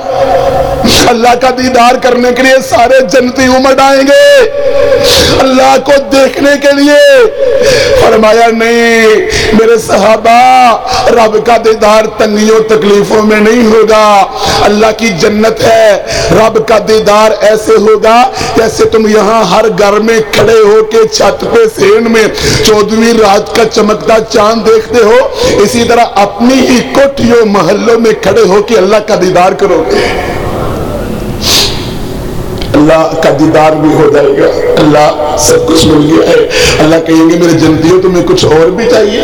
Speaker 1: اللہ کا دیدار کرنے کے لیے سارے جنتی امٹ آئیں گے۔ اللہ کو دیکھنے کے لیے۔ فرمایا نہیں، میرے صحابہ، رب کا دیدار تنگیوں، تکلیفوں میں نہیں ہوگا۔ اللہ کی جنت ہے، رب کا دیدار ایسے ہوگا جیسے تم یہاں ہر گھر میں کھڑے ہو کے چھت پہ سین میں چودویں رات کا چمکتا چاند دیکھتے ہو۔ اسی طرح اپنی ہی کوٹھیوں، محلوں میں کھڑے ہو کے اللہ کا دیدار کرو۔ گے اللہ کا دیدار بھی ہو جائے گا۔ اللہ سب کچھ مل گیا ہے اللہ کہیں گے میرے جنتیوں، تمہیں کچھ اور بھی چاہیے؟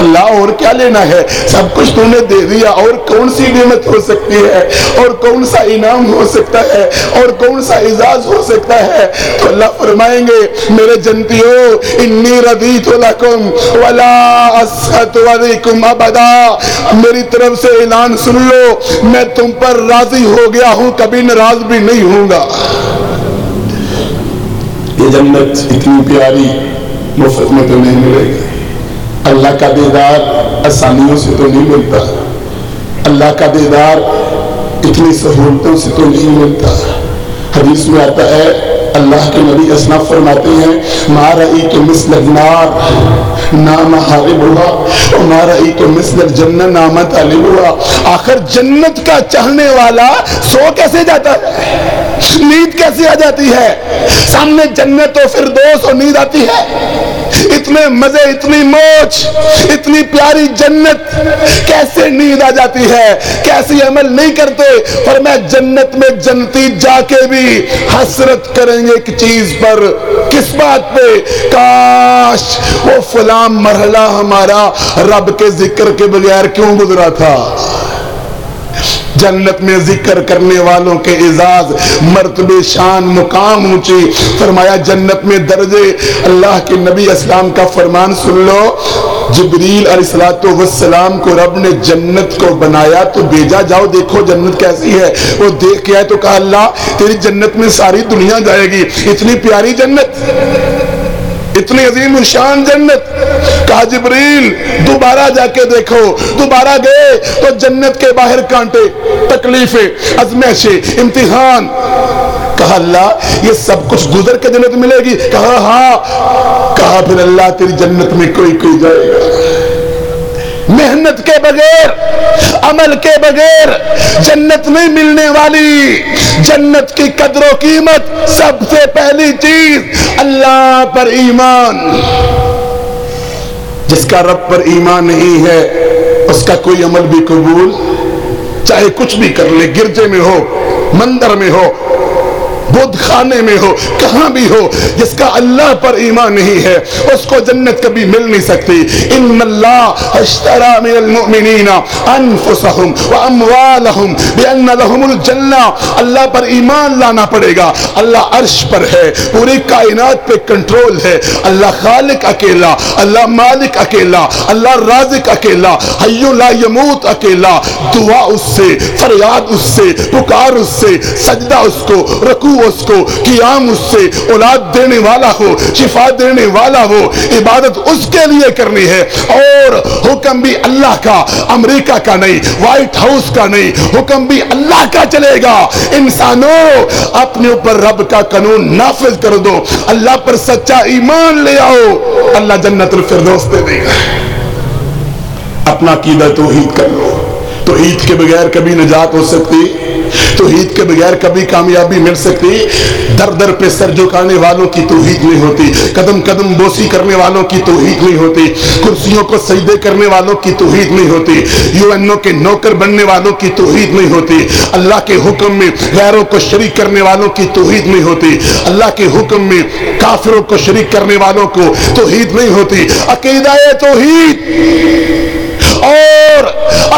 Speaker 1: اللہ اور کیا لینا ہے؟ سب کچھ تم نے دے دیا، اور کون سی نعمت ہو سکتی ہے؟ اور کون سا انعام ہو سکتا ہے؟ اور کون سا اعزاز ہو سکتا ہے؟ تو اللہ فرمائیں گے، میرے جنتیوں، انی ردیت لکم ولا اسحت ولیکم ابدا۔ میری طرف سے اعلان سن لو، میں تم پر راضی ہو گیا ہوں، کبھی ناراض بھی نہیں ہوں گا۔ یہ جنت اتنی پیاری مفت میں تو نہیں ملے گی۔ اللہ کا دیدار آسانیوں سے تو نہیں ملتا۔ اللہ کا دیدار اتنی سہولتوں سے تو نہیں ملتا۔ حدیث میں آتا ہے، اللہ کے نبی اسنا فرماتے ہیں، ما رأیت مثل النار؟ نام حارب ہوا ما رأیت مثل الجنہ نام طالب ہوا آخر جنت کا چاہنے والا سو کیسے جاتا ہے؟ نیند کیسے آ جاتی ہے؟ سامنے جنت و فردوس اور نیند آتی ہے۔ اتنے مزے، اتنی موج، اتنی پیاری جنت، کیسے نیند آ جاتی ہے؟ کیسے عمل نہیں کرتے؟ پر میں جنت میں جنتی جا کے بھی حسرت کریں گے ایک چیز پر۔ کس بات پہ؟ کاش وہ فلام مرحلہ ہمارا رب کے ذکر کے بغیر کیوں گزرا تھا؟ جنت میں ذکر کرنے والوں کے اعزاز مرتبہ شان، مقام اونچی فرمایا، جنت میں درجے۔ اللہ کے نبی اسلام کا فرمان سن لو۔ جبریل علیہ السلام کو رب نے جنت کو بنایا تو بیجا جاؤ دیکھو جنت کیسی ہے۔ وہ دیکھ کے آئے تو کہا، اللہ، تیری جنت میں ساری دنیا جائے گی۔ اتنی پیاری جنت۔ اتنی عظیم الشان جنت. کہا جبریل، دوبارہ جا کے دیکھو. دوبارہ گئے تو جنت کے باہر کانٹے، تکلیفیں ازمیشیں امتحان. کہا اللہ، یہ سب کچھ گزر کے جنت ملے گی. کہا ہاں کہا پھر اللہ، تیری جنت میں کوئی کوئی جائے گا. محنت کے بغیر، عمل کے بغیر جنت نہیں ملنے والی۔ جنت کی قدر و قیمت سب سے پہلی چیز اللہ پر ایمان۔ جس کا رب پر ایمان نہیں ہے، اس کا کوئی عمل بھی قبول، چاہے کچھ بھی کر لے، گرجے میں ہو، مندر میں ہو بدھ خانے میں ہو، کہاں بھی ہو، جس کا اللہ پر ایمان نہیں ہے، اس کو جنت کبھی مل نہیں سکتی۔ ان اللہ اشترا من المؤمنین انفسهم واموالهم بان لهم الجنہ اللہ پر ایمان لانا پڑے گا۔ اللہ عرش پر ہے، پوری کائنات پہ کنٹرول ہے۔ اللہ خالق اکیلا، اللہ مالک اکیلا، اللہ رازق اکیلا حیو لا یموت اکیلا۔ دعا اس سے، فریاد اس سے، پکار اس سے، سجدہ اس کو، رکوع اس کو قیام اس سے اولاد دینے والا ہو، شفا دینے والا ہو، عبادت اس کے لیے کرنی ہے۔ اور حکم بھی اللہ کا، امریکہ کا نہیں، وائٹ ہاؤس کا نہیں، حکم بھی اللہ کا چلے گا۔ انسانوں، اپنے اوپر رب کا قانون نافذ کر دو۔ اللہ پر سچا ایمان لے آؤ۔ اللہ جنت الفردوس دے دے گا۔ اپنا عقیدہ توحید کر لو۔ توحید کے بغیر کبھی نجات ہو سکتی۔ توحید کے بغیر کبھی کامیابی مل سکتی۔ در در پہ سر جھکانے والوں کی توحید نہیں ہوتی۔ قدم قدم بوسی کرنے والوں کی توحید نہیں ہوتی۔ کرسیوں کو سجدے کرنے والوں کی توحید نہیں ہوتی۔ یو این او کے نوکر بننے والوں کی توحید نہیں ہوتی۔ اللہ کے حکم میں غیروں کو شریک کرنے والوں کی توحید نہیں ہوتی۔ اللہ کے حکم میں کافروں کو شریک کرنے والوں کو توحید نہیں ہوتی۔ عقیدہ توحید۔ اور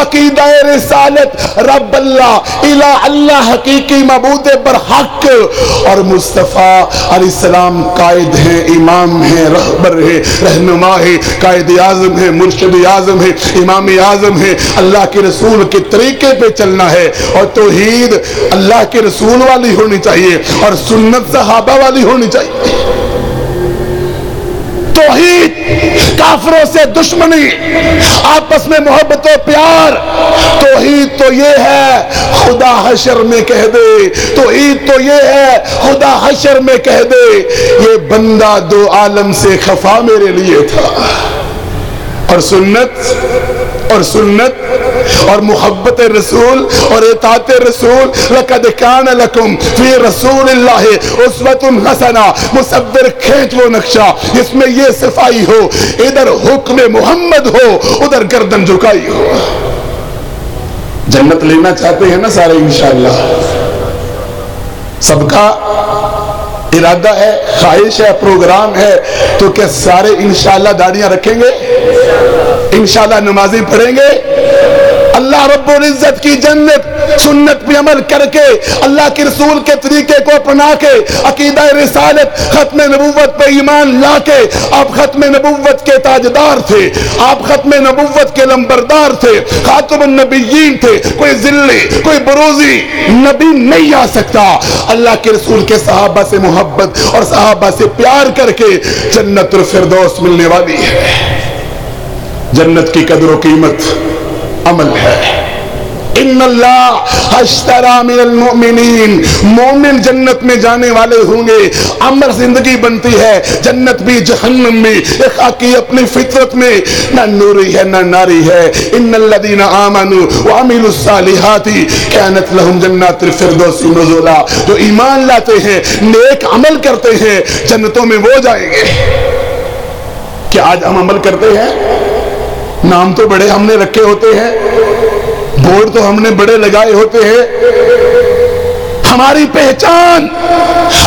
Speaker 1: عقیدہ رسالت رب اللہ، الہ اللہ حقیقی معبود پر حق اور مصطفیٰ علیہ السلام قائد ہیں، امام ہیں، رہبر ہیں، رہنما ہیں، قائد اعظم ہیں، مرشد اعظم ہیں، امام اعظم ہیں۔ اللہ کے رسول کے طریقے پہ چلنا ہے اور توحید اللہ کے رسول والی ہونی چاہیے اور سنت صحابہ والی ہونی چاہیے۔ توحید، کافروں سے دشمنی، آپس میں محبت و پیار۔ توحید تو یہ ہے، خدا حشر میں کہہ دے۔ توحید تو یہ ہے، خدا حشر میں کہہ دے۔ یہ بندہ دو عالم سے خفا میرے لیے تھا۔ اور سنت اور سنت اور محبت رسول اور اطاعت رسول، لقد کان لکم فی رسول اللہ عصوت حسنہ مصور کھینچ وہ نقشہ، جس میں یہ صفائی ہو، ادھر حکم محمد ہو، ادھر گردن جھکائی ہو۔ جنت لینا چاہتے ہیں نا سارے انشاءاللہ۔ سب کا ارادہ ہے، خواہش ہے، پروگرام ہے، تو کیا سارے انشاءاللہ داڑیاں رکھیں گے؟ انشاءاللہ نمازیں پڑھیں گے۔ اللہ رب العزت کی جنت، سنت پہ عمل کر کے، اللہ کے رسول کے طریقے کو اپنا کے، عقیدہ رسالت ختم نبوت پہ ایمان لا کے، آپ ختم نبوت کے تاجدار تھے، آپ ختم نبوت کے لمبردار تھے، خاتم النبیین تھے، کوئی ذلی کوئی بروزی نبی نہیں آ سکتا۔ اللہ کے رسول کے صحابہ سے محبت اور صحابہ سے پیار کر کے جنت الفردوس ملنے والی ہے۔ جنت کی قدر و قیمت عمل ہے۔ ان اللہ اشترا من المؤمنین مومن جنت میں جانے والے ہوں گے۔ عمر زندگی بنتی ہے۔ جنت بھی جہنم میں۔ ایک آقی اپنی فطرت میں۔ نہ نوری ہے، نہ ناری ہے۔ ان الذین آمنوا وعملوا الصالحات۔ كانت لهم جنات الفردوس نزولا جو ایمان لاتے ہیں، نیک عمل کرتے ہیں، جنتوں میں وہ جائیں گے۔ کیا آج ہم عمل کرتے ہیں؟ نام تو بڑے ہم نے رکھے ہوتے ہیں، بورڈ تو ہم نے بڑے لگائے ہوتے ہیں۔ ہماری پہچان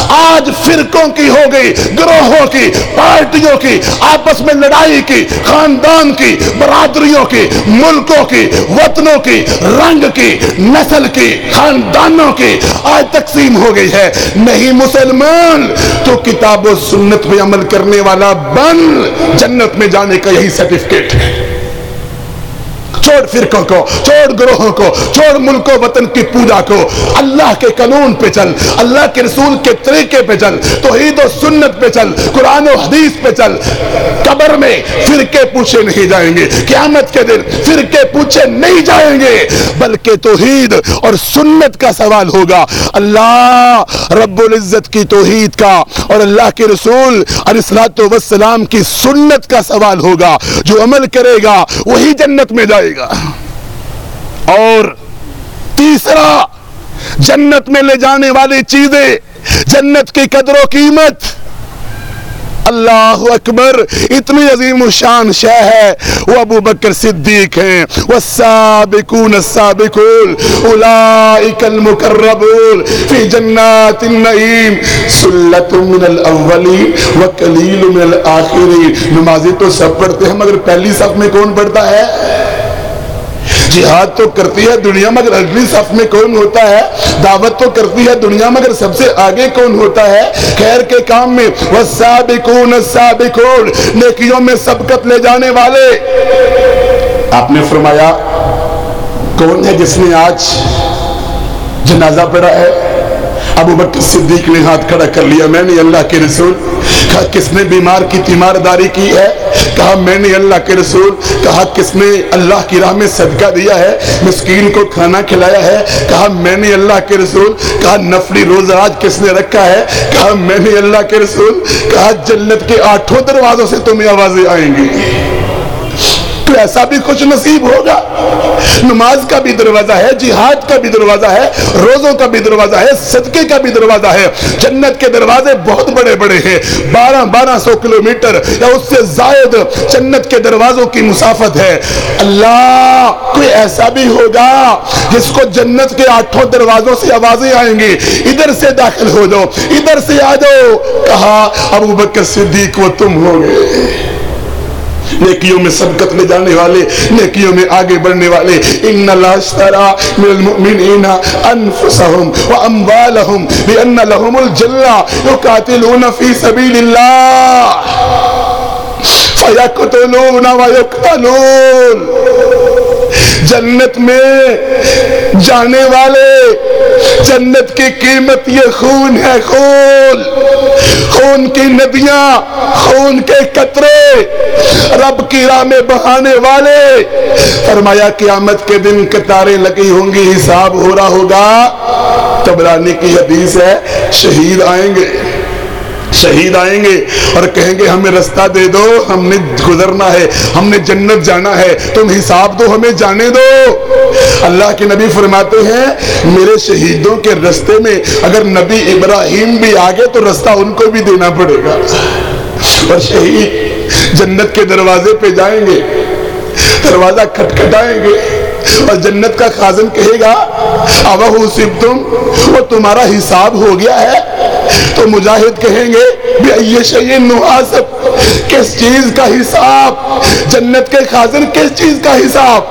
Speaker 1: آج فرقوں کی ہو گئی، گروہوں کی، پارٹیوں کی، آپس میں لڑائی کی، خاندان کی، برادریوں کی، ملکوں کی، وطنوں کی، رنگ کی، نسل کی، خاندانوں کی آج تقسیم ہو گئی ہے۔ نہیں مسلمان، تو کتاب و سنت پہ عمل کرنے والا بن، جنت میں جانے کا یہی سرٹیفکیٹ ہے۔ چھوڑ فرقوں کو چھوڑ گروہوں کو چھوڑ ملک و وطن کی پوجا کو۔ اللہ کے قانون پہ چل، اللہ کے رسول کے طریقے پہ چل، توحید و سنت پہ چل، قرآن و حدیث پہ چل۔ قبر میں فرقے پوچھے نہیں جائیں گے، قیامت کے دن فرقے پوچھے نہیں جائیں گے۔ بلکہ توحید اور سنت کا سوال ہوگا۔ اللہ رب العزت کی توحید کا اور اللہ کے رسول علیہ السلام کی سنت کا سوال ہوگا۔ جو عمل کرے گا، وہی جنت میں جائے گا۔ گا۔ اور تیسرا، جنت میں لے جانے والی چیزیں، جنت کی قدر و قیمت۔
Speaker 2: اللہ اکبر، اتنی عظیم و شان شہ ہے۔ وہ ابو بکر صدیق ہیں۔ والسابقون السابقون اولئک المقربون۔ فی جنات النعیم سلت من الاولین وقلیل من الاخرین۔ نمازی تو سب پڑھتے ہیں، مگر پہلی صف میں کون پڑھتا ہے؟ جہاد تو کرتی ہے دنیا، مگر اگلی صف میں کون ہوتا ہے؟ دعوت تو کرتی ہے دنیا، مگر سب سے آگے کون ہوتا ہے؟ خیر کے کام میں، والسابقون السابقون، نیکیوں میں سبقت لے جانے والے۔ آپ نے فرمایا، کون ہے جس نے آج جنازہ پڑھا ہے؟ ابو بکر صدیق نے ہاتھ کھڑا کر لیا، میں نے اللہ کے رسول۔ کہا کس نے بیمار کی تیمارداری کی ہے؟ کہا میں نے اللہ کے رسول، کہا کس نے اللہ کی راہ میں صدقہ دیا ہے، مسکین کو کھانا کھلایا ہے؟ کہا میں نے اللہ کے رسول، کہا نفلی روز آج کس نے رکھا ہے؟ کہا میں نے اللہ کے رسول، کہا جنت کے آٹھوں دروازوں سے تمہیں آوازیں آئیں گی۔ ایسا بھی خوش نصیب ہوگا۔ نماز کا بھی دروازہ ہے، جہاد کا بھی دروازہ ہے، روزوں کا بھی دروازہ ہے، صدقے کا بھی دروازہ ہے۔ جنت کے دروازے بہت بڑے بڑے ہیں۔ بارہ بارہ سو کلومیٹر یا اس سے زائد جنت کے دروازوں کی مسافت ہے۔ اللہ، کوئی ایسا بھی ہوگا جس کو جنت کے آٹھوں دروازوں سے آوازیں آئیں گی۔ ادھر سے داخل ہو جاؤ، ادھر سے آ جاؤ۔ کہا، ابو بکر صدیق، وہ تم ہوگے نیکیوں میں سبقت لے جانے والے، نیکیوں میں آگے بڑھنے والے۔ ان اللہ اشترا من المؤمنین انفسهم واموالهم بان لهم الجنہ يقاتلون في سبيل الله فيقتلون ويقتلون جنت میں جانے والے، جنت کی قیمت یہ خون ہے، خون۔ خون کی ندیاں، خون کے قطرے۔ رب کی راہ میں بہانے والے۔ فرمایا، قیامت کے دن قطاریں لگی ہوں گی، حساب ہو رہا ہوگا۔ تبرانی کی حدیث ہے، شہید آئیں گے۔ شہید آئیں گے اور کہیں گے، ہمیں رستہ دے دو، ہم نے گزرنا ہے، ہم نے جنت جانا ہے، تم حساب دو، ہمیں جانے دو۔ اللہ کے نبی فرماتے ہیں، میرے شہیدوں کے رستے میں اگر نبی ابراہیم بھی آگے تو رستہ ان کو بھی دینا پڑے گا۔ اور شہید جنت کے دروازے پہ جائیں گے، دروازہ کھٹکھٹائیں گے۔ اور جنت کا خازن کہے گا اوہ تم وہ تمہارا حساب ہو گیا ہے تو مجاہد کہیں گے یہ شیئن کس چیز کا حساب؟ جنت کے خازن کس چیز کا حساب؟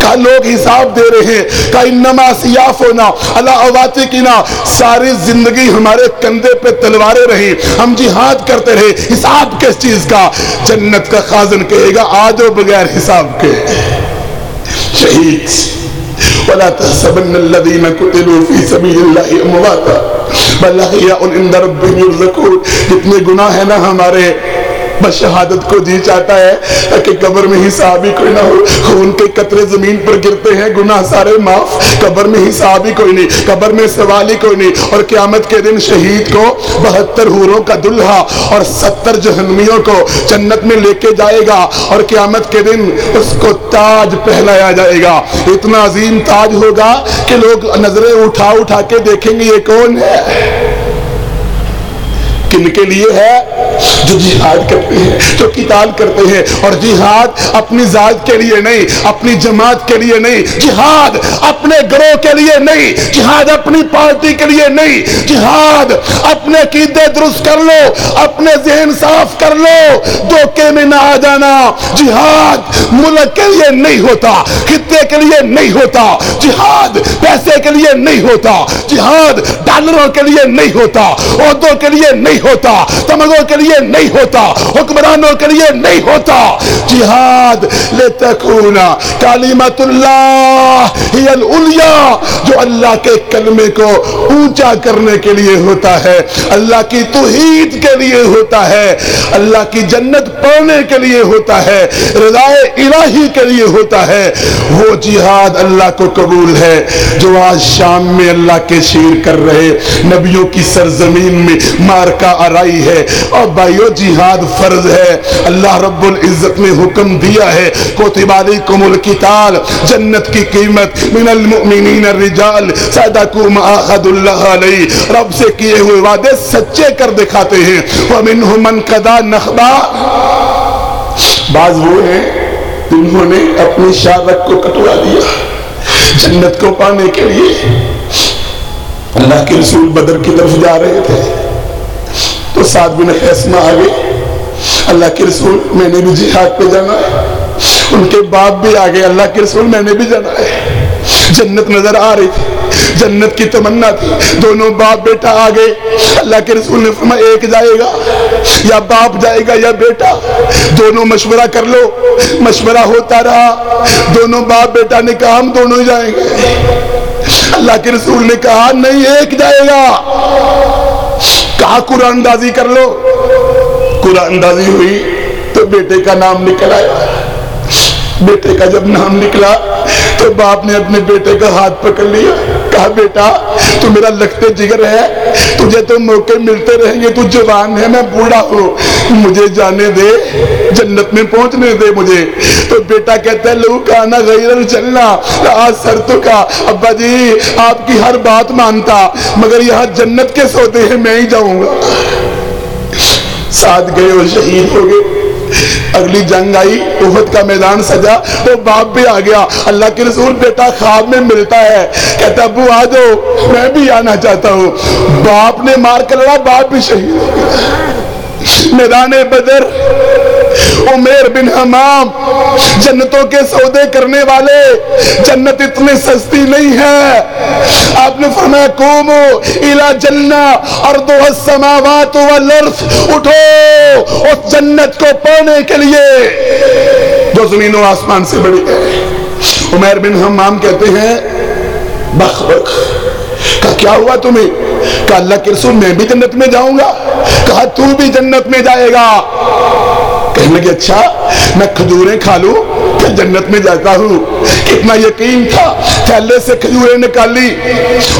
Speaker 2: کہا لوگ حساب دے رہے ہیں کہا انما سیاف ہونا اللہ عواتی کی ساری زندگی ہمارے کندھے پہ تلوارے رہی ہم جہاد کرتے رہے، حساب کس چیز کا؟ جنت کا خازن کہے گا آجو بغیر حساب کے۔ شہید۔ ولا تحسبن الذين قتلوا في سبيل الله امواتا بل احياء عند ربهم يرزقون جتنے گناہ ہیں نا ہمارے بس شہادت کو جی چاہتا ہے کہ قبر میں حساب ہی کوئی نہ ہو۔ خون کے قطرے زمین پر گرتے ہیں، گناہ سارے معاف۔ قبر میں حساب ہی کوئی نہیں، قبر میں سوال ہی کوئی نہیں۔ اور قیامت کے دن شہید کو بہتر حوروں کا دلہا اور ستر جہنمیوں کو جنت میں لے کے جائے گا۔ اور قیامت کے دن اس کو تاج پہلایا جائے گا۔ اتنا عظیم تاج ہوگا کہ لوگ نظریں اٹھا اٹھا کے دیکھیں گے یہ کون ہے۔ کن کے لیے ہے جو جہاد کرتے ہیں جو قتال کرتے ہیں اور جہاد اپنی ذات کے لیے نہیں اپنی جماعت کے لیے نہیں جہاد اپنے گروہ کے لیے نہیں جہاد اپنی پارٹی کے لیے نہیں جہاد اپنے قیدے درست کر لو اپنے ذہن صاف کر لو دھوکے میں نہ آ جانا جہاد ملک کے لیے نہیں ہوتا خطے کے لیے نہیں ہوتا جہاد پیسے کے لیے نہیں ہوتا جہاد ڈالروں کے لیے نہیں ہوتا عہدوں کے لیے نہیں ہوتا، تمغوں کے لیے نہیں ہوتا، حکمرانوں کے لیے نہیں ہوتا۔ جہاد لتکونا کلمت اللہ، ہی العلیاء جو اللہ کے کلمے کو اونچا کرنے کے لیے ہوتا ہے، اللہ کی توحید کے لیے ہوتا ہے، اللہ کی جنت پانے کے لیے ہوتا ہے، رضائے الہی کے لیے ہوتا ہے۔ وہ جہاد اللہ کو قبول ہے، جو آج شام میں اللہ کے شیر کر رہے، نبیوں کی سرزمین میں مارکا آرائی ہے اور بھائیو، جہاد فرض ہے۔ اللہ رب العزت نے حکم دیا ہے۔ کوتب علیکم القتال، جنت کی قیمت، من المؤمنین الرجال۔ صدقوا ما اخذ اللہ علیہ۔ رب سے کیے ہوئے وعدے سچے کر دکھاتے ہیں۔ ومنہم من قضا نخبا۔
Speaker 1: بعض وہ ہیں جنہوں نے اپنی شارک کو کٹوا دیا جنت کو پانے کے لیے۔ اللہ کے رسول بدر کی طرف جا رہے تھے۔ تو ساتھ بن خیسمہ آگے اللہ کے رسول میں نے بھی جہاد پہ جانا ہے۔ ان کے باپ بھی آگے اللہ کے رسول میں نے بھی جانا ہے۔ جنت نظر آ رہی تھی۔ جنت کی تمنا تھی۔ دونوں باپ بیٹا آگے اللہ کے رسول نے فرمایا، ایک جائے گا یا باپ جائے گا یا بیٹا۔ دونوں مشورہ کر لو۔ مشورہ ہوتا رہا۔ دونوں باپ بیٹا نے کہا، ہم دونوں جائیں گے۔ اللہ کے رسول نے کہا، نہیں، ایک جائے گا۔ کہا قرآن اندازی کر لو؟ قرآن اندازی ہوئی تو بیٹے کا نام نکل آیا۔ بیٹے کا جب نام نکلا تو باپ نے اپنے بیٹے کا ہاتھ پکڑ لیا۔ کہا، بیٹا، تو میرا لگتے جگر ہے، تجھے تو موقع ملتے رہیں گے، تو جوان ہے، میں بوڑھا ہوں، مجھے جانے دے، جنت میں پہنچنے دے مجھے. تو بیٹا کہتا ہے، لو کانا غیر چلنا، آج سر تو کا. ابا جی آپ کی ہر بات مانتا، مگر یہاں جنت کے سوتے ہیں، میں ہی جاؤں گا۔ ساتھ گئے اور شہید ہو گئے۔ اگلی جنگ آئی، احد کا میدان سجا، تو باپ بھی آ گیا۔ اللہ کے رسول بیٹا خواب میں ملتا ہے، کہتا ابو آ جاؤ، میں بھی آنا چاہتا ہوں۔ باپ نے مار کر لڑا، باپ بھی شہید میدان بدر، عمیر بن حمام، جنتوں کے سودے کرنے والے، جنت اتنی سستی نہیں ہے۔ نے فرمایا کومو الہ جنہ اردو السماوات والارض، اٹھو اس جنت کو پانے کے لیے۔ جو زمین و آسمان سے بڑی ہے۔ عمیر بن حمام کہتے ہیں، بخ بخ، کہا، کیا ہوا تمہیں؟ کہا، اللہ کے رسول، میں بھی جنت میں جاؤں گا۔ کہا، تو بھی جنت میں جائے گا۔ کہنے لگے اچھا میں کھجوریں کھا لوں پھر جنت میں جاتا ہوں۔ کتنا یقین تھا، تھیلے سے کھجوریں نکالی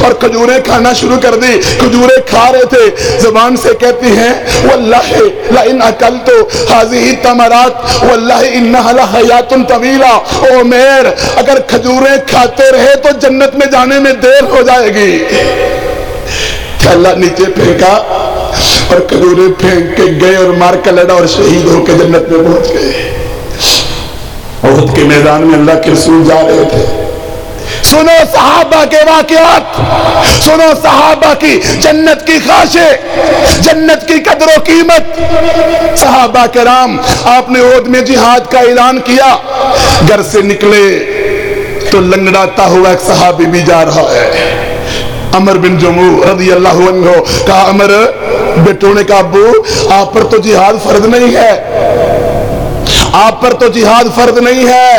Speaker 1: اور کھجوریں کھانا شروع کر دی۔ کھجوریں کھا رہے تھے۔ زبان سے کہتی ہیں، واللہ لئن اکلتو حاضی تمرات واللہ انہا لحیات طویلہ۔ او میر، اگر کھجوریں کھاتے رہے تو جنت میں جانے میں دیر ہو جائے گی۔ تھیلا نیچے پھینکا اور کھجوریں پھینک کے گئے اور مار کا لڑا اور شہید ہو کے جنت میں پہنچ گئے۔ عہد کے میدان میں اللہ کے رسول جا رہے تھے۔ سنو صحابہ کے واقعات، سنو صحابہ کی جنت کی خواہشیں، جنت کی قدر و قیمت۔ صحابہ کرام، آپ نے عہد میں جہاد کا اعلان کیا۔ گھر سے نکلے تو لنگڑاتا ہوا ایک صحابی بھی جا رہا ہے۔ عمر بن جمو رضی اللہ عنہ کہا، عمر، بیٹوں نے کہا، ابو، آپ پر تو جہاد فرض نہیں ہے۔ آپ پر تو جہاد فرض نہیں ہے۔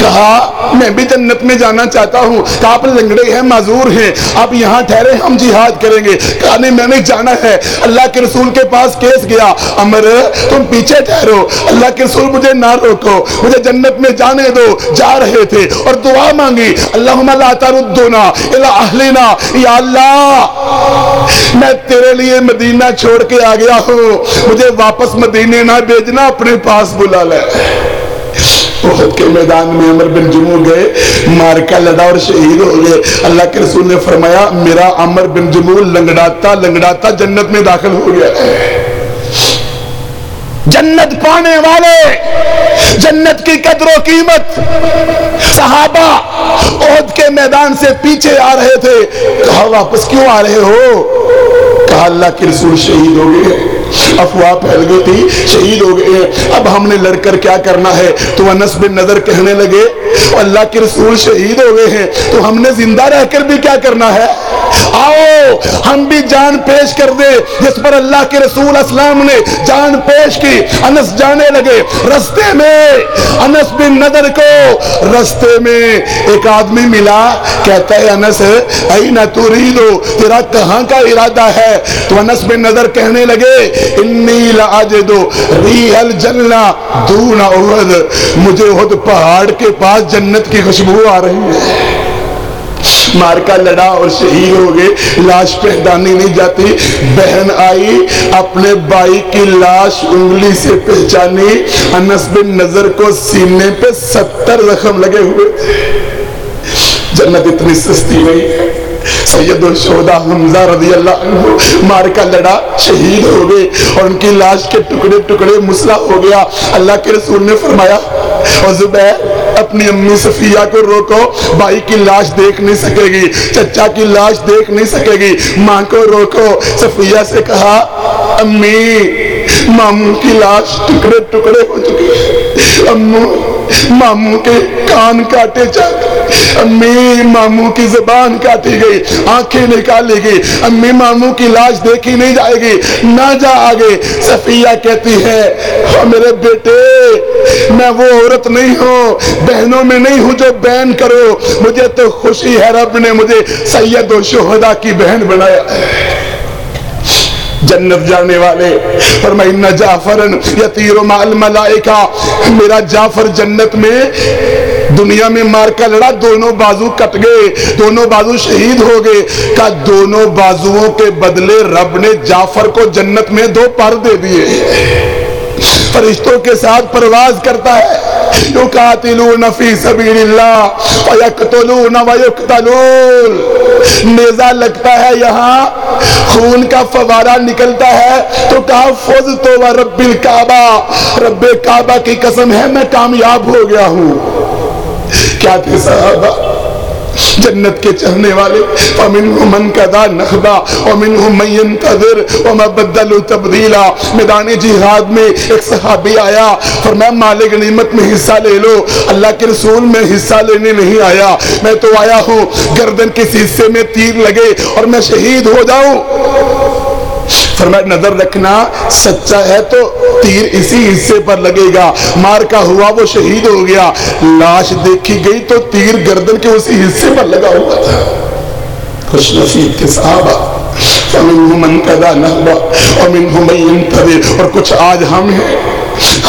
Speaker 1: کہا، میں بھی جنت میں جانا چاہتا ہوں۔ کہا، آپ لنگڑے ہیں، معذور ہیں۔ آپ یہاں ٹھہرے، ہم جہاد کریں گے۔ کہا، نہیں، میں نے جانا ہے۔ اللہ کے رسول کے پاس کیس گیا۔ عمر تم پیچھے ٹھہرو۔ اللہ کے رسول مجھے نہ روکو۔ مجھے جنت میں جانے دو۔ جا رہے تھے اور دعا مانگی۔ اللہم لا تردنا الى یا اللہ، میں تیرے لیے مدینہ چھوڑ کے آ گیا ہوں۔ مجھے واپس مدینے نہ بھیجنا، اپنے پاس بلا لے کے میدان میں عمر بن جمو گئے مارکا لڑا اور شہید ہو گئے۔ اللہ کے رسول نے فرمایا، میرا عمر بن جمو لنگڑاتا لنگڑاتا جنت میں داخل ہو گیا۔ جنت پانے والے، جنت کی قدر و قیمت۔ صحابہ عہد کے میدان سے پیچھے آ رہے تھے۔ کہا، واپس کیوں آ رہے ہو؟ کہا، اللہ کے رسول شہید ہو گئے۔ افواہ پھیل گئی تھی، شہید ہو گئے ہیں۔ اب ہم نے لڑ کر کیا کرنا ہے؟ تو انس بن نظر کہنے لگے، اللہ کے رسول شہید ہو گئے ہیں۔ تو ہم نے زندہ رہ کر بھی کیا کرنا ہے؟ آؤ، ہم بھی جان پیش کر دے جس پر اللہ کے رسول اسلام نے جان پیش کی، انس جانے لگے۔ رستے میں، انس بن نظر کو رستے میں ایک آدمی ملا، کہتا ہے، انس این تریدو؟ تیرا کہاں کا ارادہ ہے؟ تو انس بن نظر کہنے لگے، انی لاجدو ریح الجنہ دون احد مجھے احد پہاڑ کے پاس جنت کی خوشبو آ رہی ہے۔
Speaker 2: مار کا لڑا اور شہید ہو گئے۔ لاش پہدانی نہیں جاتی۔ بہن آئی اپنے بائی کی لاش انگلی سے پہچانی۔ انس بن نظر کو سینے پہ ستر زخم لگے ہوئے۔ جنت اتنی سستی نہیں ہے۔ سید الشہدہ حمزہ رضی اللہ عنہ مار کا لڑا شہید ہو گئے اور ان کی لاش کے ٹکڑے ٹکڑے مسلح ہو گیا۔ اللہ کے رسول نے فرمایا، اور زبیر اپنی امی صفیہ کو روکو بھائی کی لاش دیکھ نہیں سکے گی، چچا کی لاش دیکھ نہیں سکے گی۔ ماں کو روکو۔ صفیہ سے کہا، امی، ماموں کی لاش ٹکڑے ٹکڑے ہو چکی ہے امو ماموں کے کان کاٹے جاتے امی ماموں کی زبان کاٹی گئی، آنکھیں نکالی گئی، امی ماموں کی لاش دیکھی نہیں جائے گی۔ نہ جا آگے۔ صفیہ کہتی ہے ہاں میرے بیٹے، میں وہ عورت نہیں ہوں، بہنوں میں نہیں ہوں جو بہن کرو۔ مجھے تو خوشی ہے، رب نے مجھے سید و شہدہ کی بہن بنایا جنت جانے والے۔ فرمائی انہ جعفرن یتیر مع الملائکہ۔ میرا جعفر جنت میں دنیا میں مار کا لڑا، دونوں بازو کٹ گئے، دونوں بازو شہید ہو گئے۔ کہ دونوں بازووں کے بدلے رب نے جعفر کو جنت میں دو پر دے دیئے فرشتوں کے ساتھ پرواز کرتا ہے۔ یقاتلون فی سبیل اللہ ویقتلون ویقتلون۔ نیزہ لگتا ہے یہاں۔ خون کا فوارہ نکلتا ہے۔ تو کہا، فوز تو رب الکعبہ۔ رب کعبہ کی قسم ہے، میں کامیاب ہو گیا ہوں۔ کیا تھے صحابہ؟ جنت کے چڑھنے والے فَمِنْهُ مَنْ قَدَى نَخْبَا میدان جہاد میں ایک صحابی آیا، فرمایا، مالک نعمت میں حصہ لے لو۔ اللہ کے رسول میں حصہ لینے نہیں آیا۔ میں تو آیا ہوں، گردن کے حصے میں تیر لگے اور میں شہید ہو جاؤں۔ فرمایا نظر رکھنا سچا ہے تو تیر اسی حصے پر لگے گا۔ مار کا ہوا وہ شہید ہو گیا۔ لاش دیکھی گئی تو تیر گردن کے اسی حصے پر لگا ہوا تھا۔ خوش نصیب کے صحابہ، فَمِنْهُ مَنْ قَدَى نَحْبَ وَمِنْهُ مَنْ يَنْتَذِرْ اور کچھ آج ہم ہیں۔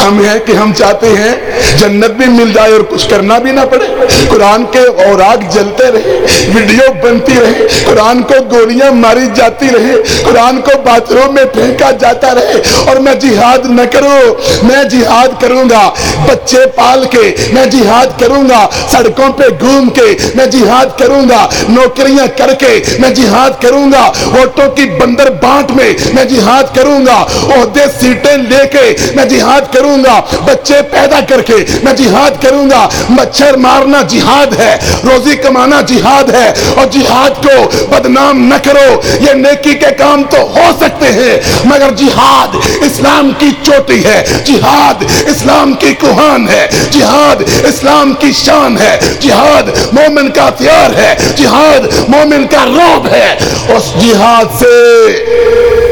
Speaker 2: ہم ہیں کہ ہم چاہتے ہیں جنت بھی مل جائے اور کچھ کرنا بھی نہ پڑے۔ قرآن کے اوراق جلتے رہے، ویڈیو بنتی رہے، قرآن کو گولیاں ماری جاتی رہے، قرآن کو باتھروم میں پھینکا جاتا رہے۔ اور میں جہاد نہ کروں میں جہاد کروں گا۔ بچے پال کے میں جہاد کروں گا، سڑکوں پہ گھوم کے میں جہاد کروں گا۔ نوکریاں کر کے میں جہاد کروں گا۔ ووٹوں کی بندر بانٹ میں میں جہاد کروں گا۔ عہدے، سیٹیں لے کے میں جہاد کروں گا، بچے پیدا کر کے میں جہاد کروں گا۔ مچھر مارنا جہاد ہے، روزی کمانا جہاد ہے اور جہاد کو بدنام نہ کرو۔ یہ نیکی کے کام تو ہو سکتے ہیں، مگر جہاد اسلام کی چوٹی ہے۔ جہاد اسلام کی کوہان ہے۔ جہاد اسلام کی شان ہے۔ جہاد مومن کا ہتھیار ہے۔ جہاد مومن کا روب ہے۔ اس جہاد سے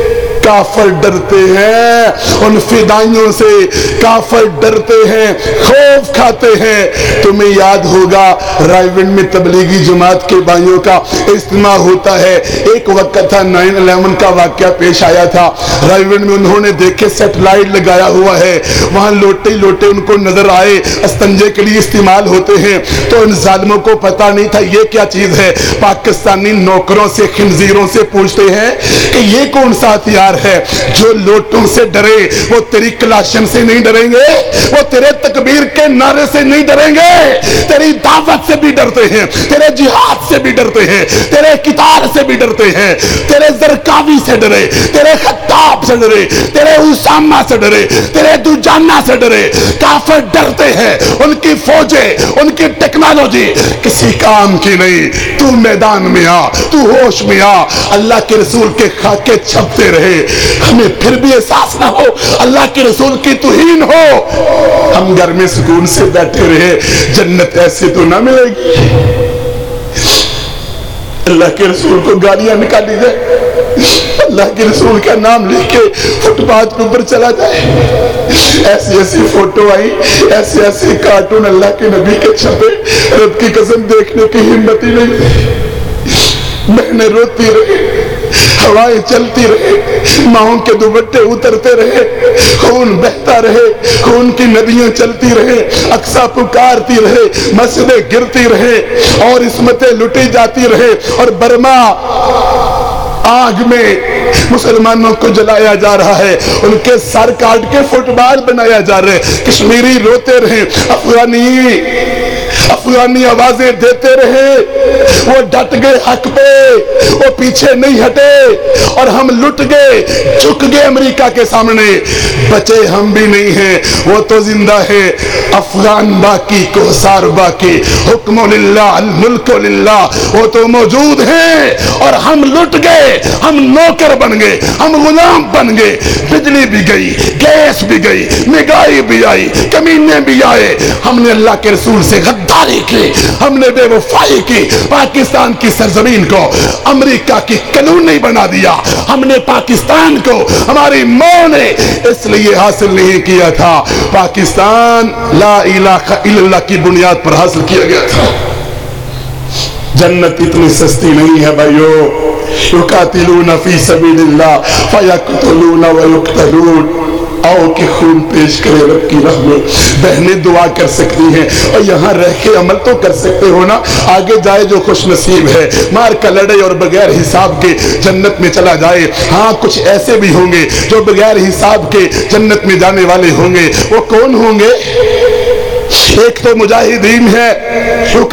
Speaker 2: کافر ڈرتے ہیں۔ ان فدائیوں سے کافر ڈرتے ہیں، خوف کھاتے ہیں۔ تمہیں یاد ہوگا رائیونڈ میں تبلیغی جماعت کے بائیوں کا استماع ہوتا ہے۔ ایک وقت تھا، نائن الیون کا واقعہ پیش آیا تھا۔ رائیونڈ میں انہوں نے دیکھے، سیٹلائٹ لگایا ہوا ہے۔ وہاں لوٹے لوٹے ان کو نظر آئے، استنجے کے لیے استعمال ہوتے ہیں۔ تو ان ظالموں کو پتا نہیں تھا یہ کیا چیز ہے۔ پاکستانی نوکروں سے، خنزیروں سے پوچھتے ہیں کہ یہ کون سا ہتھیار ہے۔ جو لوٹوں سے ڈرے، وہ تیری کلاشن سے نہیں ڈریں گے۔ وہ تیرے تکبیر کے نعرے سے نہیں ڈریں گے۔ تیری دعوت سے بھی ڈرتے ہیں، تیرے جہاد سے بھی ڈرتے ہیں، تیرے کتار سے بھی ڈرتے ہیں۔ تیرے زرکاوی سے ڈرے، تیرے خطاب سے ڈرے، تیرے اسامہ سے ڈرے، تیرے دوجانہ سے ڈرے۔ کافر ڈرتے ہیں، ان کی فوجیں، ان کی ٹیکنالوجی۔ کسی کام کی نہیں، تو میدان میں آ، تو ہوش میں آ۔ اللہ کے رسول کے خاکے چھپتے رہے۔ ہمیں پھر بھی احساس نہ ہو۔ اللہ کے رسول کی توہین ہو۔ ہم گھر میں سکون سے بیٹھے رہے، جنت ایسے تو نہ ملے گی۔ اللہ کے رسول کو گاڑیاں نکالی جائے۔ اللہ کے رسول کا نام لے کے فٹ پاتھ کے اوپر چلا جائے۔ ایسی ایسی فوٹو آئی، ایسی ایسی کارٹون اللہ کے نبی کے چھپے۔ رب کی قسم دیکھنے کی ہمت ہی نہیں۔ میں نے روتی رہی۔ ہوائیں چلتی رہے، ماؤں کے دوبٹے اترتے رہے، خون بہتا رہے، خون کی ندیاں چلتی رہے اکسا پکارتی رہے، مسجدیں گرتی رہے، اور عصمتیں لٹی جاتی رہے، اور برما آگ میں مسلمانوں کو جلایا جا رہا ہے، ان کے سر کاٹ کے فٹ بال بنایا جا رہا ہے کشمیری روتے رہے افغانی افغانی آوازیں دیتے رہے۔ وہ ڈٹ گئے حق پہ، وہ پیچھے نہیں ہٹے اور ہم لٹ گئے، جھک گئے امریکہ کے سامنے۔ بچے ہم بھی نہیں ہیں، وہ تو زندہ ہے۔ افغان باقی کوسار باقی۔ حکم للہ، الملک للہ، وہ تو موجود ہیں۔ اور ہم لٹ گئے، ہم نوکر بن گئے، ہم غلام بن گئے۔ بجلی بھی گئی، گیس بھی گئی مہنگائی بھی آئی، کمینے بھی آئے۔ ہم نے اللہ کے رسول سے غداری کی، ہم نے بے وفائی کی، پاکستان کی سرزمین کو، امریکہ کی قانونی بنا دیا۔ ہم نے پاکستان کو، ہماری ماں نے اس لیے حاصل نہیں کیا تھا۔ پاکستان لا الہ الا اللہ کی بنیاد پر حاصل کیا گیا تھا۔ جنت اتنی سستی نہیں ہے بھائیو۔ یقاتلون فی سبیل اللہ، فیقتلون ویقتلون۔ آؤ کہ خون پیش کرے رب کی راہ میں۔ بہنیں دعا کر سکتی ہیں۔ اور یہاں رہ کے عمل تو کر سکتے ہو نا۔ آگے جائے جو خوش نصیب ہے۔ مار کا لڑے اور بغیر حساب کے جنت میں چلا جائے۔ ہاں کچھ ایسے بھی ہوں گے جو بغیر حساب کے جنت میں جانے والے ہوں گے۔ وہ کون ہوں گے؟ ایک تو مجاہدین ہے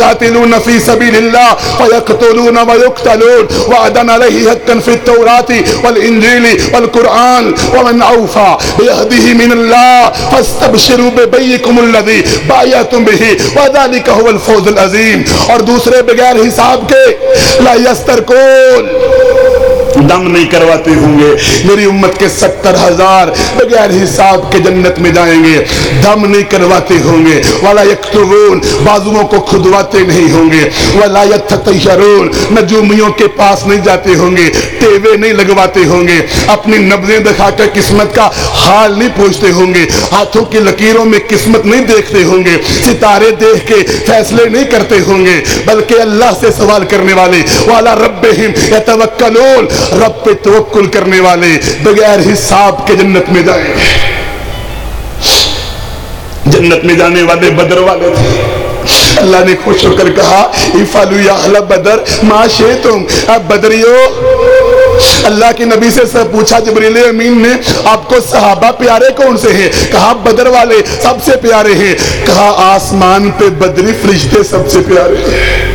Speaker 2: يقاتلون في سبيل الله فیقتلون ويقتلون. وعدا عليه حقا في التوراة والإنجيل والقرآن ومن أوفى بيهده من الله. فاستبشروا ببيكم الذي بايعتم به. وذلك هو الفوز العظيم. اور دوسرے بغیر حساب کے لا يستركون دم نہیں کرواتے ہوں گے۔ میری امت کے ستر ہزار بغیر حساب کے جنت میں جائیں گے۔ دم نہیں کرواتے ہوں گے۔ والا یکتبون، بازوؤں کو کھدواتے نہیں ہوں گے۔ والا یتطیرون، نجومیوں کے پاس نہیں جاتے ہوں گے۔ ٹیوے نہیں لگواتے ہوں گے۔ اپنی نبزیں دکھا کر قسمت کا حال نہیں پوچھتے ہوں گے۔ ہاتھوں کی لکیروں میں قسمت نہیں دیکھتے ہوں گے۔ ستارے دیکھ کے فیصلے نہیں کرتے ہوں گے۔ بلکہ اللہ سے سوال کرنے والے والا ربہم یتوکلون رب پہ توکل کرنے والے بغیر حساب کے جنت میں جائیں گے جنت میں جانے والے بدر والے تھے۔ اللہ نے خوش ہو کر کہا افالو یا اہل بدر، ما شیتم اب بدریو، اللہ کی نبی سے سب پوچھا، جبریل امین نے، آپ کو صحابہ پیارے کون سے ہیں؟ کہا، بدر والے سب سے پیارے ہیں۔ کہا، آسمان پہ بدری فرشتے سب سے پیارے ہیں۔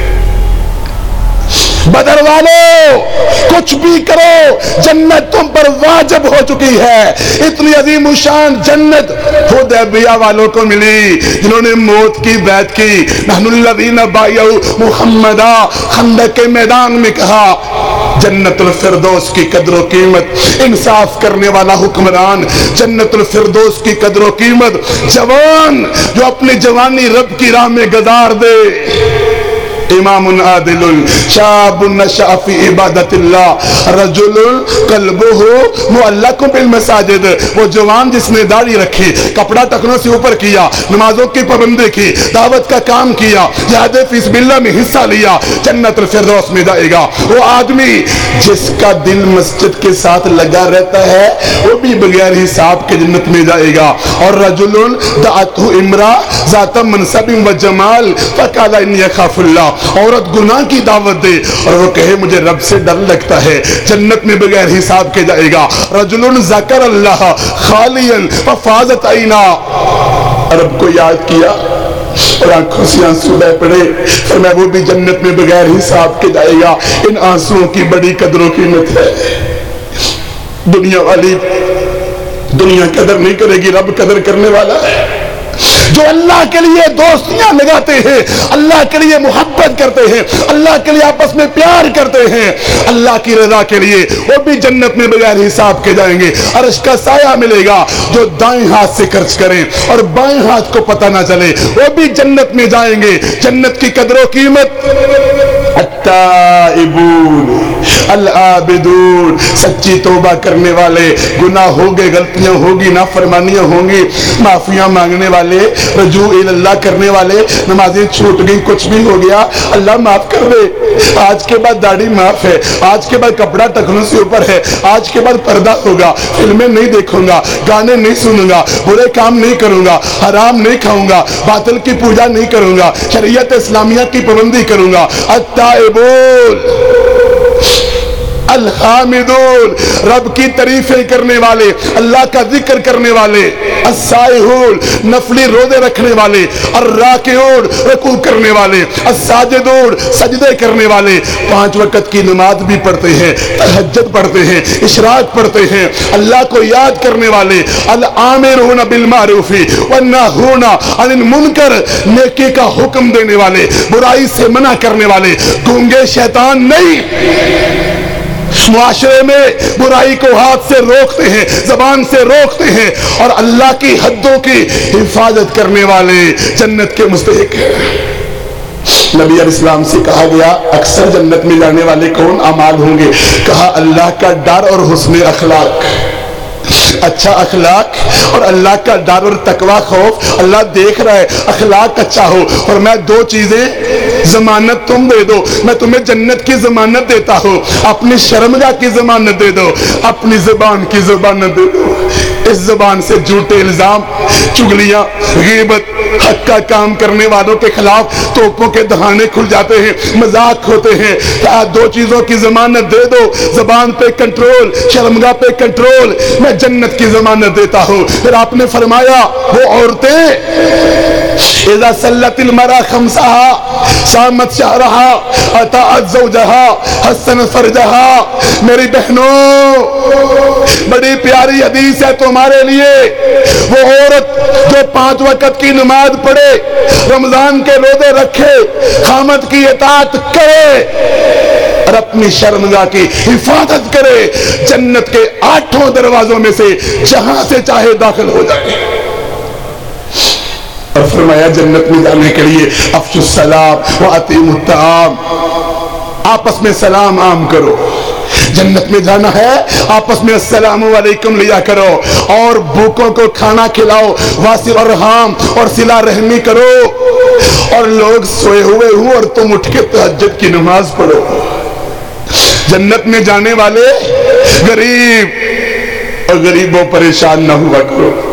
Speaker 2: بدر والو، کچھ بھی کرو، جنت تم پر واجب ہو چکی ہے۔ اتنی عظیم شان جنت حدیبیہ والوں کو ملی، جنہوں نے موت کی بیعت کی۔ نحن الذین بایعوا محمدہ خندق کے میدان میں کہا، جنت الفردوس کی قدر و قیمت، انصاف کرنے والا حکمران، جنت الفردوس کی قدر و قیمت، جوان جو اپنی جوانی رب کی راہ میں گزار دے۔ امام عادل شاب نشا فی عبادت اللہ رجل قلبہ معلق بالمساجد. وہ جوان جس نے داڑھی رکھی، کپڑا ٹکنوں سے اوپر کیا، نمازوں کی پابندی کی، دعوت کا کام کیا، جہاد فی سبیل اللہ میں حصہ لیا، جنت الفردوس میں جائے گا۔ وہ آدمی جس کا دل مسجد کے ساتھ لگا رہتا ہے، وہ بھی بغیر حساب کے جنت میں جائے گا۔ اور رجل دعتہ امرا ذات منصب و جمال، فقال انی خاف اللہ۔ عورت گناہ کی دعوت دے اور وہ کہے مجھے رب سے ڈر لگتا ہے، جنت میں بغیر حساب کے جائے گا۔ رجل ذکر اللہ خالیا ففازت عینا۔ رب کو یاد کیا؟ اور آنکھوں سے آنسو بہ پڑے۔ فرمایا وہ بھی جنت میں بغیر حساب کے جائے گا۔ ان آنسوؤں کی بڑی قدر و قیمت ہے۔ دنیا والی دنیا قدر نہیں کرے گی، رب قدر کرنے والا ہے۔ جو اللہ کے لیے دوستیاں لگاتے ہیں، اللہ کے لیے محبت کرتے ہیں، اللہ کے لیے آپس میں پیار کرتے ہیں۔ اللہ کی رضا کے لیے وہ بھی جنت میں بغیر حساب کے جائیں گے۔ عرش کا سایہ ملے گا جو دائیں ہاتھ سے خرچ کریں اور بائیں ہاتھ کو پتہ نہ چلے۔ وہ بھی جنت میں جائیں گے۔ جنت کی قدر و قیمت۔ التائبون العابدون، سچی توبہ کرنے والے، گناہ ہوگے، غلطیاں ہوگی، نافرمانیاں ہوں گی، معافیاں مانگنے والے، رجوع اللہ کرنے والے، نمازیں چھوٹ گئی کچھ بھی ہو گیا، اللہ معاف کر دے۔ آج کے بعد داڑھی معاف ہے، آج کے بعد کپڑا ٹکنوں سے اوپر ہے، آج کے بعد پردہ ہوگا، فلمیں نہیں دیکھوں گا، گانے نہیں سنوں گا، برے کام نہیں کروں گا، حرام نہیں کھاؤں گا، باطل کی پوجا نہیں کروں گا، شریعت اسلامیہ کی پابندی کروں گا۔ التائبون۔ الحامدون، رب کی تعریفیں کرنے والے، اللہ کا ذکر کرنے والے، السائحون، نفلی روزے رکھنے والے، الراکعون، رکوع کرنے والے، الساجدون، سجدے کرنے والے۔ پانچ وقت کی نماز بھی پڑھتے ہیں، تہجد پڑھتے ہیں، اشراق پڑھتے ہیں۔ اللہ کو یاد کرنے والے العامرون بالمعروف والناہون عن المنکر، نیکی کا حکم دینے والے، برائی سے منع کرنے والے۔ گونگے شیطان نہیں۔ معاشرے میں برائی کو ہاتھ سے روکتے ہیں، زبان سے روکتے ہیں اور اللہ کی حدوں کی حفاظت کرنے والے جنت کے مستحق ہیں۔ نبی علیہ السلام سے کہا گیا، اکثر جنت میں جانے والے کون عمال ہوں گے؟ کہا، اللہ کا ڈر اور حسن اخلاق۔ اچھا اخلاق اور اللہ کا ڈر اور تقوی خوف، اللہ دیکھ رہا ہے، اخلاق اچھا ہو۔ اور میں دو چیزیں ضمانت تم دے دو، میں تمہیں جنت کی ضمانت دیتا ہوں، اپنی شرمگاہ کی ضمانت دے دو، اپنی زبان کی ضمانت دے دو۔ اس زبان سے جھوٹے الزام، چگلیاں، غیبت، حق کا کام کرنے والوں کے خلاف توپوں کے دہانے کھل جاتے ہیں، مذاق ہوتے ہیں۔ دو چیزوں کی ضمانت دے دو، زبان پہ کنٹرول، شرمگاہ پہ کنٹرول، میں جنت کی ضمانت دیتا ہوں۔ پھر آپ نے فرمایا، وہ عورتیں، اذا سلت المرا خمسہا، سامت شہرہا، اطاعت زوجہا، حسن فرجہا۔ میری بہنوں بڑی پیاری حدیث ہے تمہارے لیے۔ وہ عورت جو پانچ وقت کی نماز پڑھے، رمضان کے روزے رکھے خامت کی اطاعت کرے اور اپنی شرمگاہ کی حفاظت کرے، جنت کے آٹھوں دروازوں میں سے جہاں سے چاہے داخل ہو جائے۔ اور فرمایا، جنت میں جانے کے لیے افش السلام و عطیم التعام آپس میں سلام عام کرو۔ جنت میں جانا ہے، آپس میں السلام علیکم لیا کرو اور بھوکوں کو کھانا کھلاؤ واسر اور رحام اور سلا رحمی کرو۔ اور لوگ سوئے ہوئے ہوں اور تم اٹھ کے تہجد کی نماز پڑھو۔ جنت میں جانے والے غریب اور غریبوں پریشان نہ ہوا کرو۔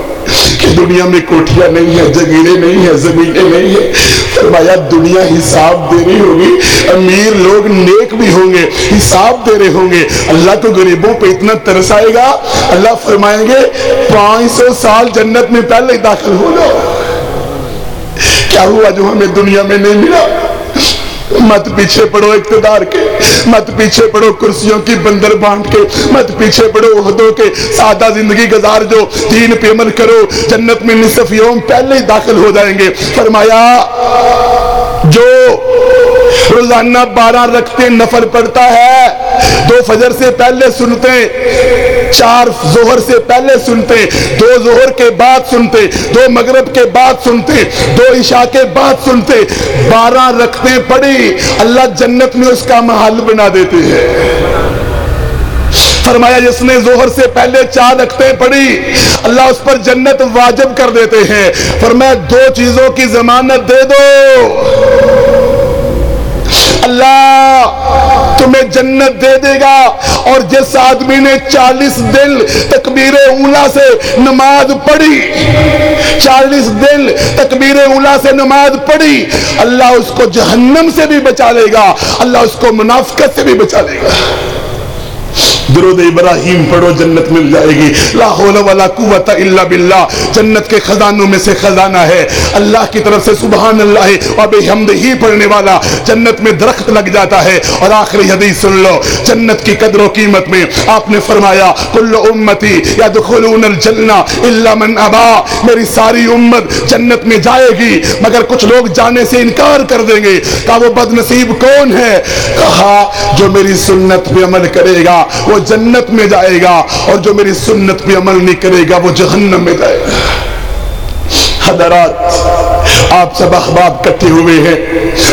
Speaker 2: کہ دنیا میں کوٹھیاں نہیں ہیں، جگیرے نہیں ہیں، زمینیں نہیں ہیں۔ فرمایا، دنیا حساب دے رہی ہوگی۔ امیر لوگ نیک بھی ہوں گے، حساب دے رہے ہوں گے۔ اللہ تو غریبوں پہ اتنا ترس آئے گا۔ اللہ فرمائیں گے، پانچ سو سال جنت میں پہلے داخل ہونا کیا ہوا جو ہمیں دنیا میں نہیں ملا؟ مت پیچھے پڑو اقتدار کے۔ مت پیچھے پڑو کرسیوں کی بندر بانٹ کے، مت پیچھے پڑو عہدوں کے۔ سادہ زندگی گزار جو، دین پہ عمل کرو۔ جنت میں نصف یوم پہلے ہی داخل ہو جائیں گے۔ فرمایا جو روزانہ بارہ رکھتے نفر پڑتا ہے، دو فجر سے پہلے سنتے، چار زہر سے پہلے سنتے، دو زہر کے بعد سنتے، دو مغرب کے بعد سنتے، دو عشاء کے بعد سنتے، بارہ رکھتے پڑی اللہ جنت میں اس کا محل بنا دیتے ہیں۔ فرمایا جس نے زہر سے پہلے چار رکھتے پڑی، اللہ اس پر جنت واجب کر دیتے ہیں۔ فرمایا، دو چیزوں کی ضمانت دے دو۔ اللہ تمہیں جنت دے دے گا اور جس آدمی نے چالیس دل تکبیر اولا سے نماز پڑھی، چالیس دل تکبیر اولا سے نماز پڑھی، اللہ اس کو جہنم سے بھی بچا لے گا، اللہ اس کو منافقت سے بھی بچا لے گا۔ درود ابراہیم پڑھو، جنت مل جائے گی۔ لا حول ولا قوت الا باللہ۔ جنت کے خزانوں میں سے خزانہ ہے۔ اللہ کی طرف سے سبحان اللہ و بحمد ہی پڑھنے والا جنت میں درخت لگ جاتا ہے۔ اور آخری حدیث سن لو۔ جنت کی قدر و قیمت میں آپ نے فرمایا کل امتی یدخلون الجنہ الا من ابا۔ میری ساری امت جنت میں جائے گی، مگر کچھ لوگ جانے سے انکار کر دیں گے۔ کہا، وہ بد نصیب کون ہے؟ کہا، جو میری سنت پہ عمل کرے گا، وہ جنت میں جائے گا اور جو میری سنت پہ عمل نہیں کرے گا وہ جہنم میں جائے گا۔ حضرات آپ سب احباب کٹھے ہوئے ہیں،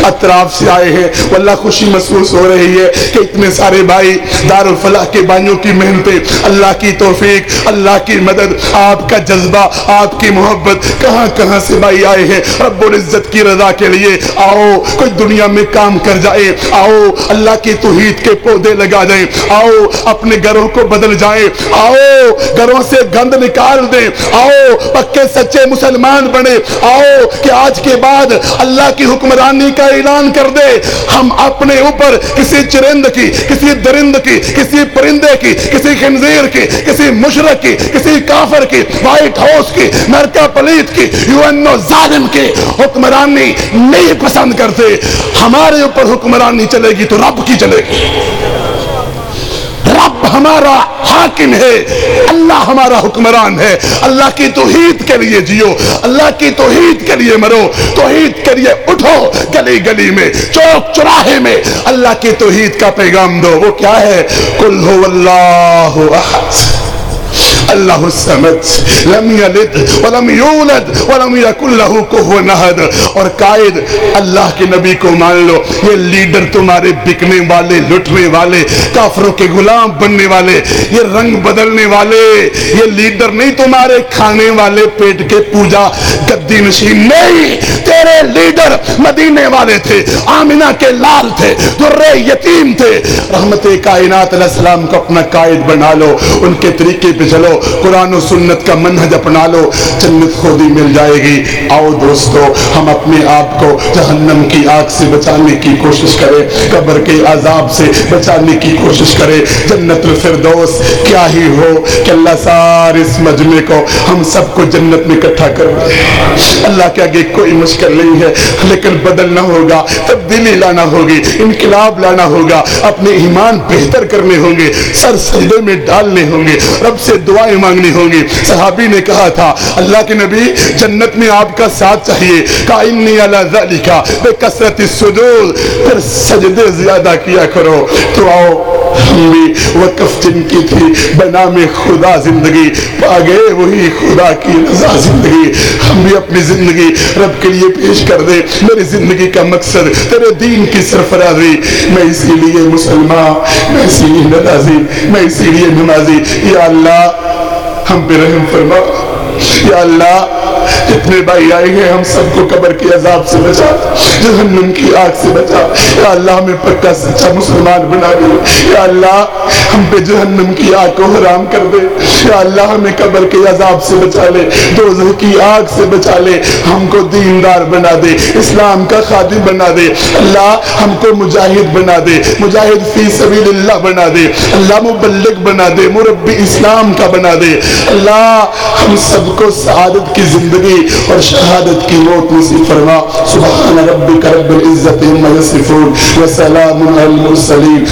Speaker 2: اطراف سے آئے ہیں۔ واللہ خوشی محسوس ہو رہی ہے کہ اتنے سارے بھائی دار الفلاح کے بھائیوں کی محنتیں، اللہ کی توفیق، اللہ کی مدد، آپ کا جذبہ، آپ کی محبت کہاں کہاں سے بھائی آئے ہیں؟ رب العزت کی رضا کے لیے آؤ، کوئی دنیا میں کام کر جائے۔ آؤ، اللہ کی توحید کے پودے لگا دیں۔ آؤ، اپنے گھروں کو بدل جائیں۔ آؤ، گھروں سے گند نکال دیں۔ آؤ، پکے سچے مسلمان بنے آؤ کہ آج کے بعد اللہ کی حکمرانی کا اعلان کر دے۔ ہم اپنے اوپر کسی چرند کی، کسی درند کی، کسی پرندے کی، کسی خنزیر کی، کسی مشرق کی، کسی کافر کی، وائٹ ہاؤس کی مرکہ پلیت کی یو این او ظالم کی حکمرانی نہیں پسند کرتے۔ ہمارے اوپر حکمرانی چلے گی تو رب کی چلے گی۔ ہمارا حاکم ہے۔ اللہ ہمارا حکمران ہے۔ اللہ کی توحید کے لیے جیو۔ اللہ کی توحید کے لیے مرو۔ توحید کے لیے اٹھو گلی گلی میں، چوک چراہے میں۔ اللہ کی توحید کا پیغام دو۔ وہ کیا ہے؟ کل ہو اللہ احد۔ اللہ السمد. لم یلد ولم یولد ولم یکن له کفوا احد اور قائد، اللہ کے نبی کو مان لو، یہ لیڈر تمہارے بکنے والے، لٹنے والے، کافروں کے غلام بننے والے، یہ رنگ بدلنے والے، یہ لیڈر نہیں تمہارے کھانے والے، پیٹ کے پوجا، گدی نشین، نہیں، تیرے لیڈر مدینے والے تھے آمنہ کے لال تھے، درے یتیم تھے۔ رحمت کائنات علیہ السلام کو اپنا قائد بنا لو، ان کے طریقے پہ چلو۔ قرآن و سنت کا منہج اپنا لو، جنت خود ہی مل جائے گی۔ آؤ دوستو، ہم اپنے آپ کو جہنم کی آگ سے بچانے کی کوشش کریں، قبر کے عذاب سے بچانے کی کوشش کریں۔ جنت الفردوس، کیا ہی ہو کہ اللہ سارے اس مجمع کو ہم سب کو جنت میں اکٹھا کر اللہ کے آگے کوئی مشکل نہیں ہے، لیکن بدلنا ہوگا، تبدیلی لانا ہوگی، انقلاب لانا ہوگا، اپنے ایمان بہتر کرنے ہوں گے سر سجدے میں ڈالنے ہوں گے۔ رب سے دعائیں مانگنی ہوں گی۔ صحابی نے کہا تھا، اللہ کے نبی جنت میں آپ کا ساتھ چاہیے۔ کہا انی علی بے کسرت السجود پھر سجدے زیادہ کیا کرو۔ تو آؤ ہم بھی وقف جن کی تھی بنام خدا زندگی، پا گئے وہی خدا کی رضا زندگی۔ ہم بھی اپنی زندگی رب کے لیے پیش کر دے میری زندگی کا مقصد تیرے دین کی سرفرازی۔ میں اسی لیے مسلمان، میں اسی لیے نمازی میں اسی لیے نمازی۔ یا اللہ، ہم پہ رحم فرما۔ یا اللہ جتنے بھائی آئے ہیں، ہم سب کو قبر کے عذاب سے بچا، جہنم کی آگ سے بچا۔ یا اللہ، ہمیں پکا سچا مسلمان بنا دے۔ یا اللہ، ہم پہ جہنم کی آگ کو حرام کر دے۔ یا اللہ، ہمیں قبر کے عذاب سے بچا لے دوزہ کی آگ سے بچا لے۔ ہم کو دیندار بنا دے، اسلام کا خادم بنا دے۔ اللہ ہم کو مجاہد بنا دے، مجاہد فی سبیل اللہ بنا دے۔ اللہ مبلغ بنا دے، مربی اسلام کا بنا دے۔ اللہ، ہم سب کو سعادت کی زندگی اور شہادت کی موت نصیب فرما سبحان ربک رب العزت عما یصفون وسلام علی المرسلین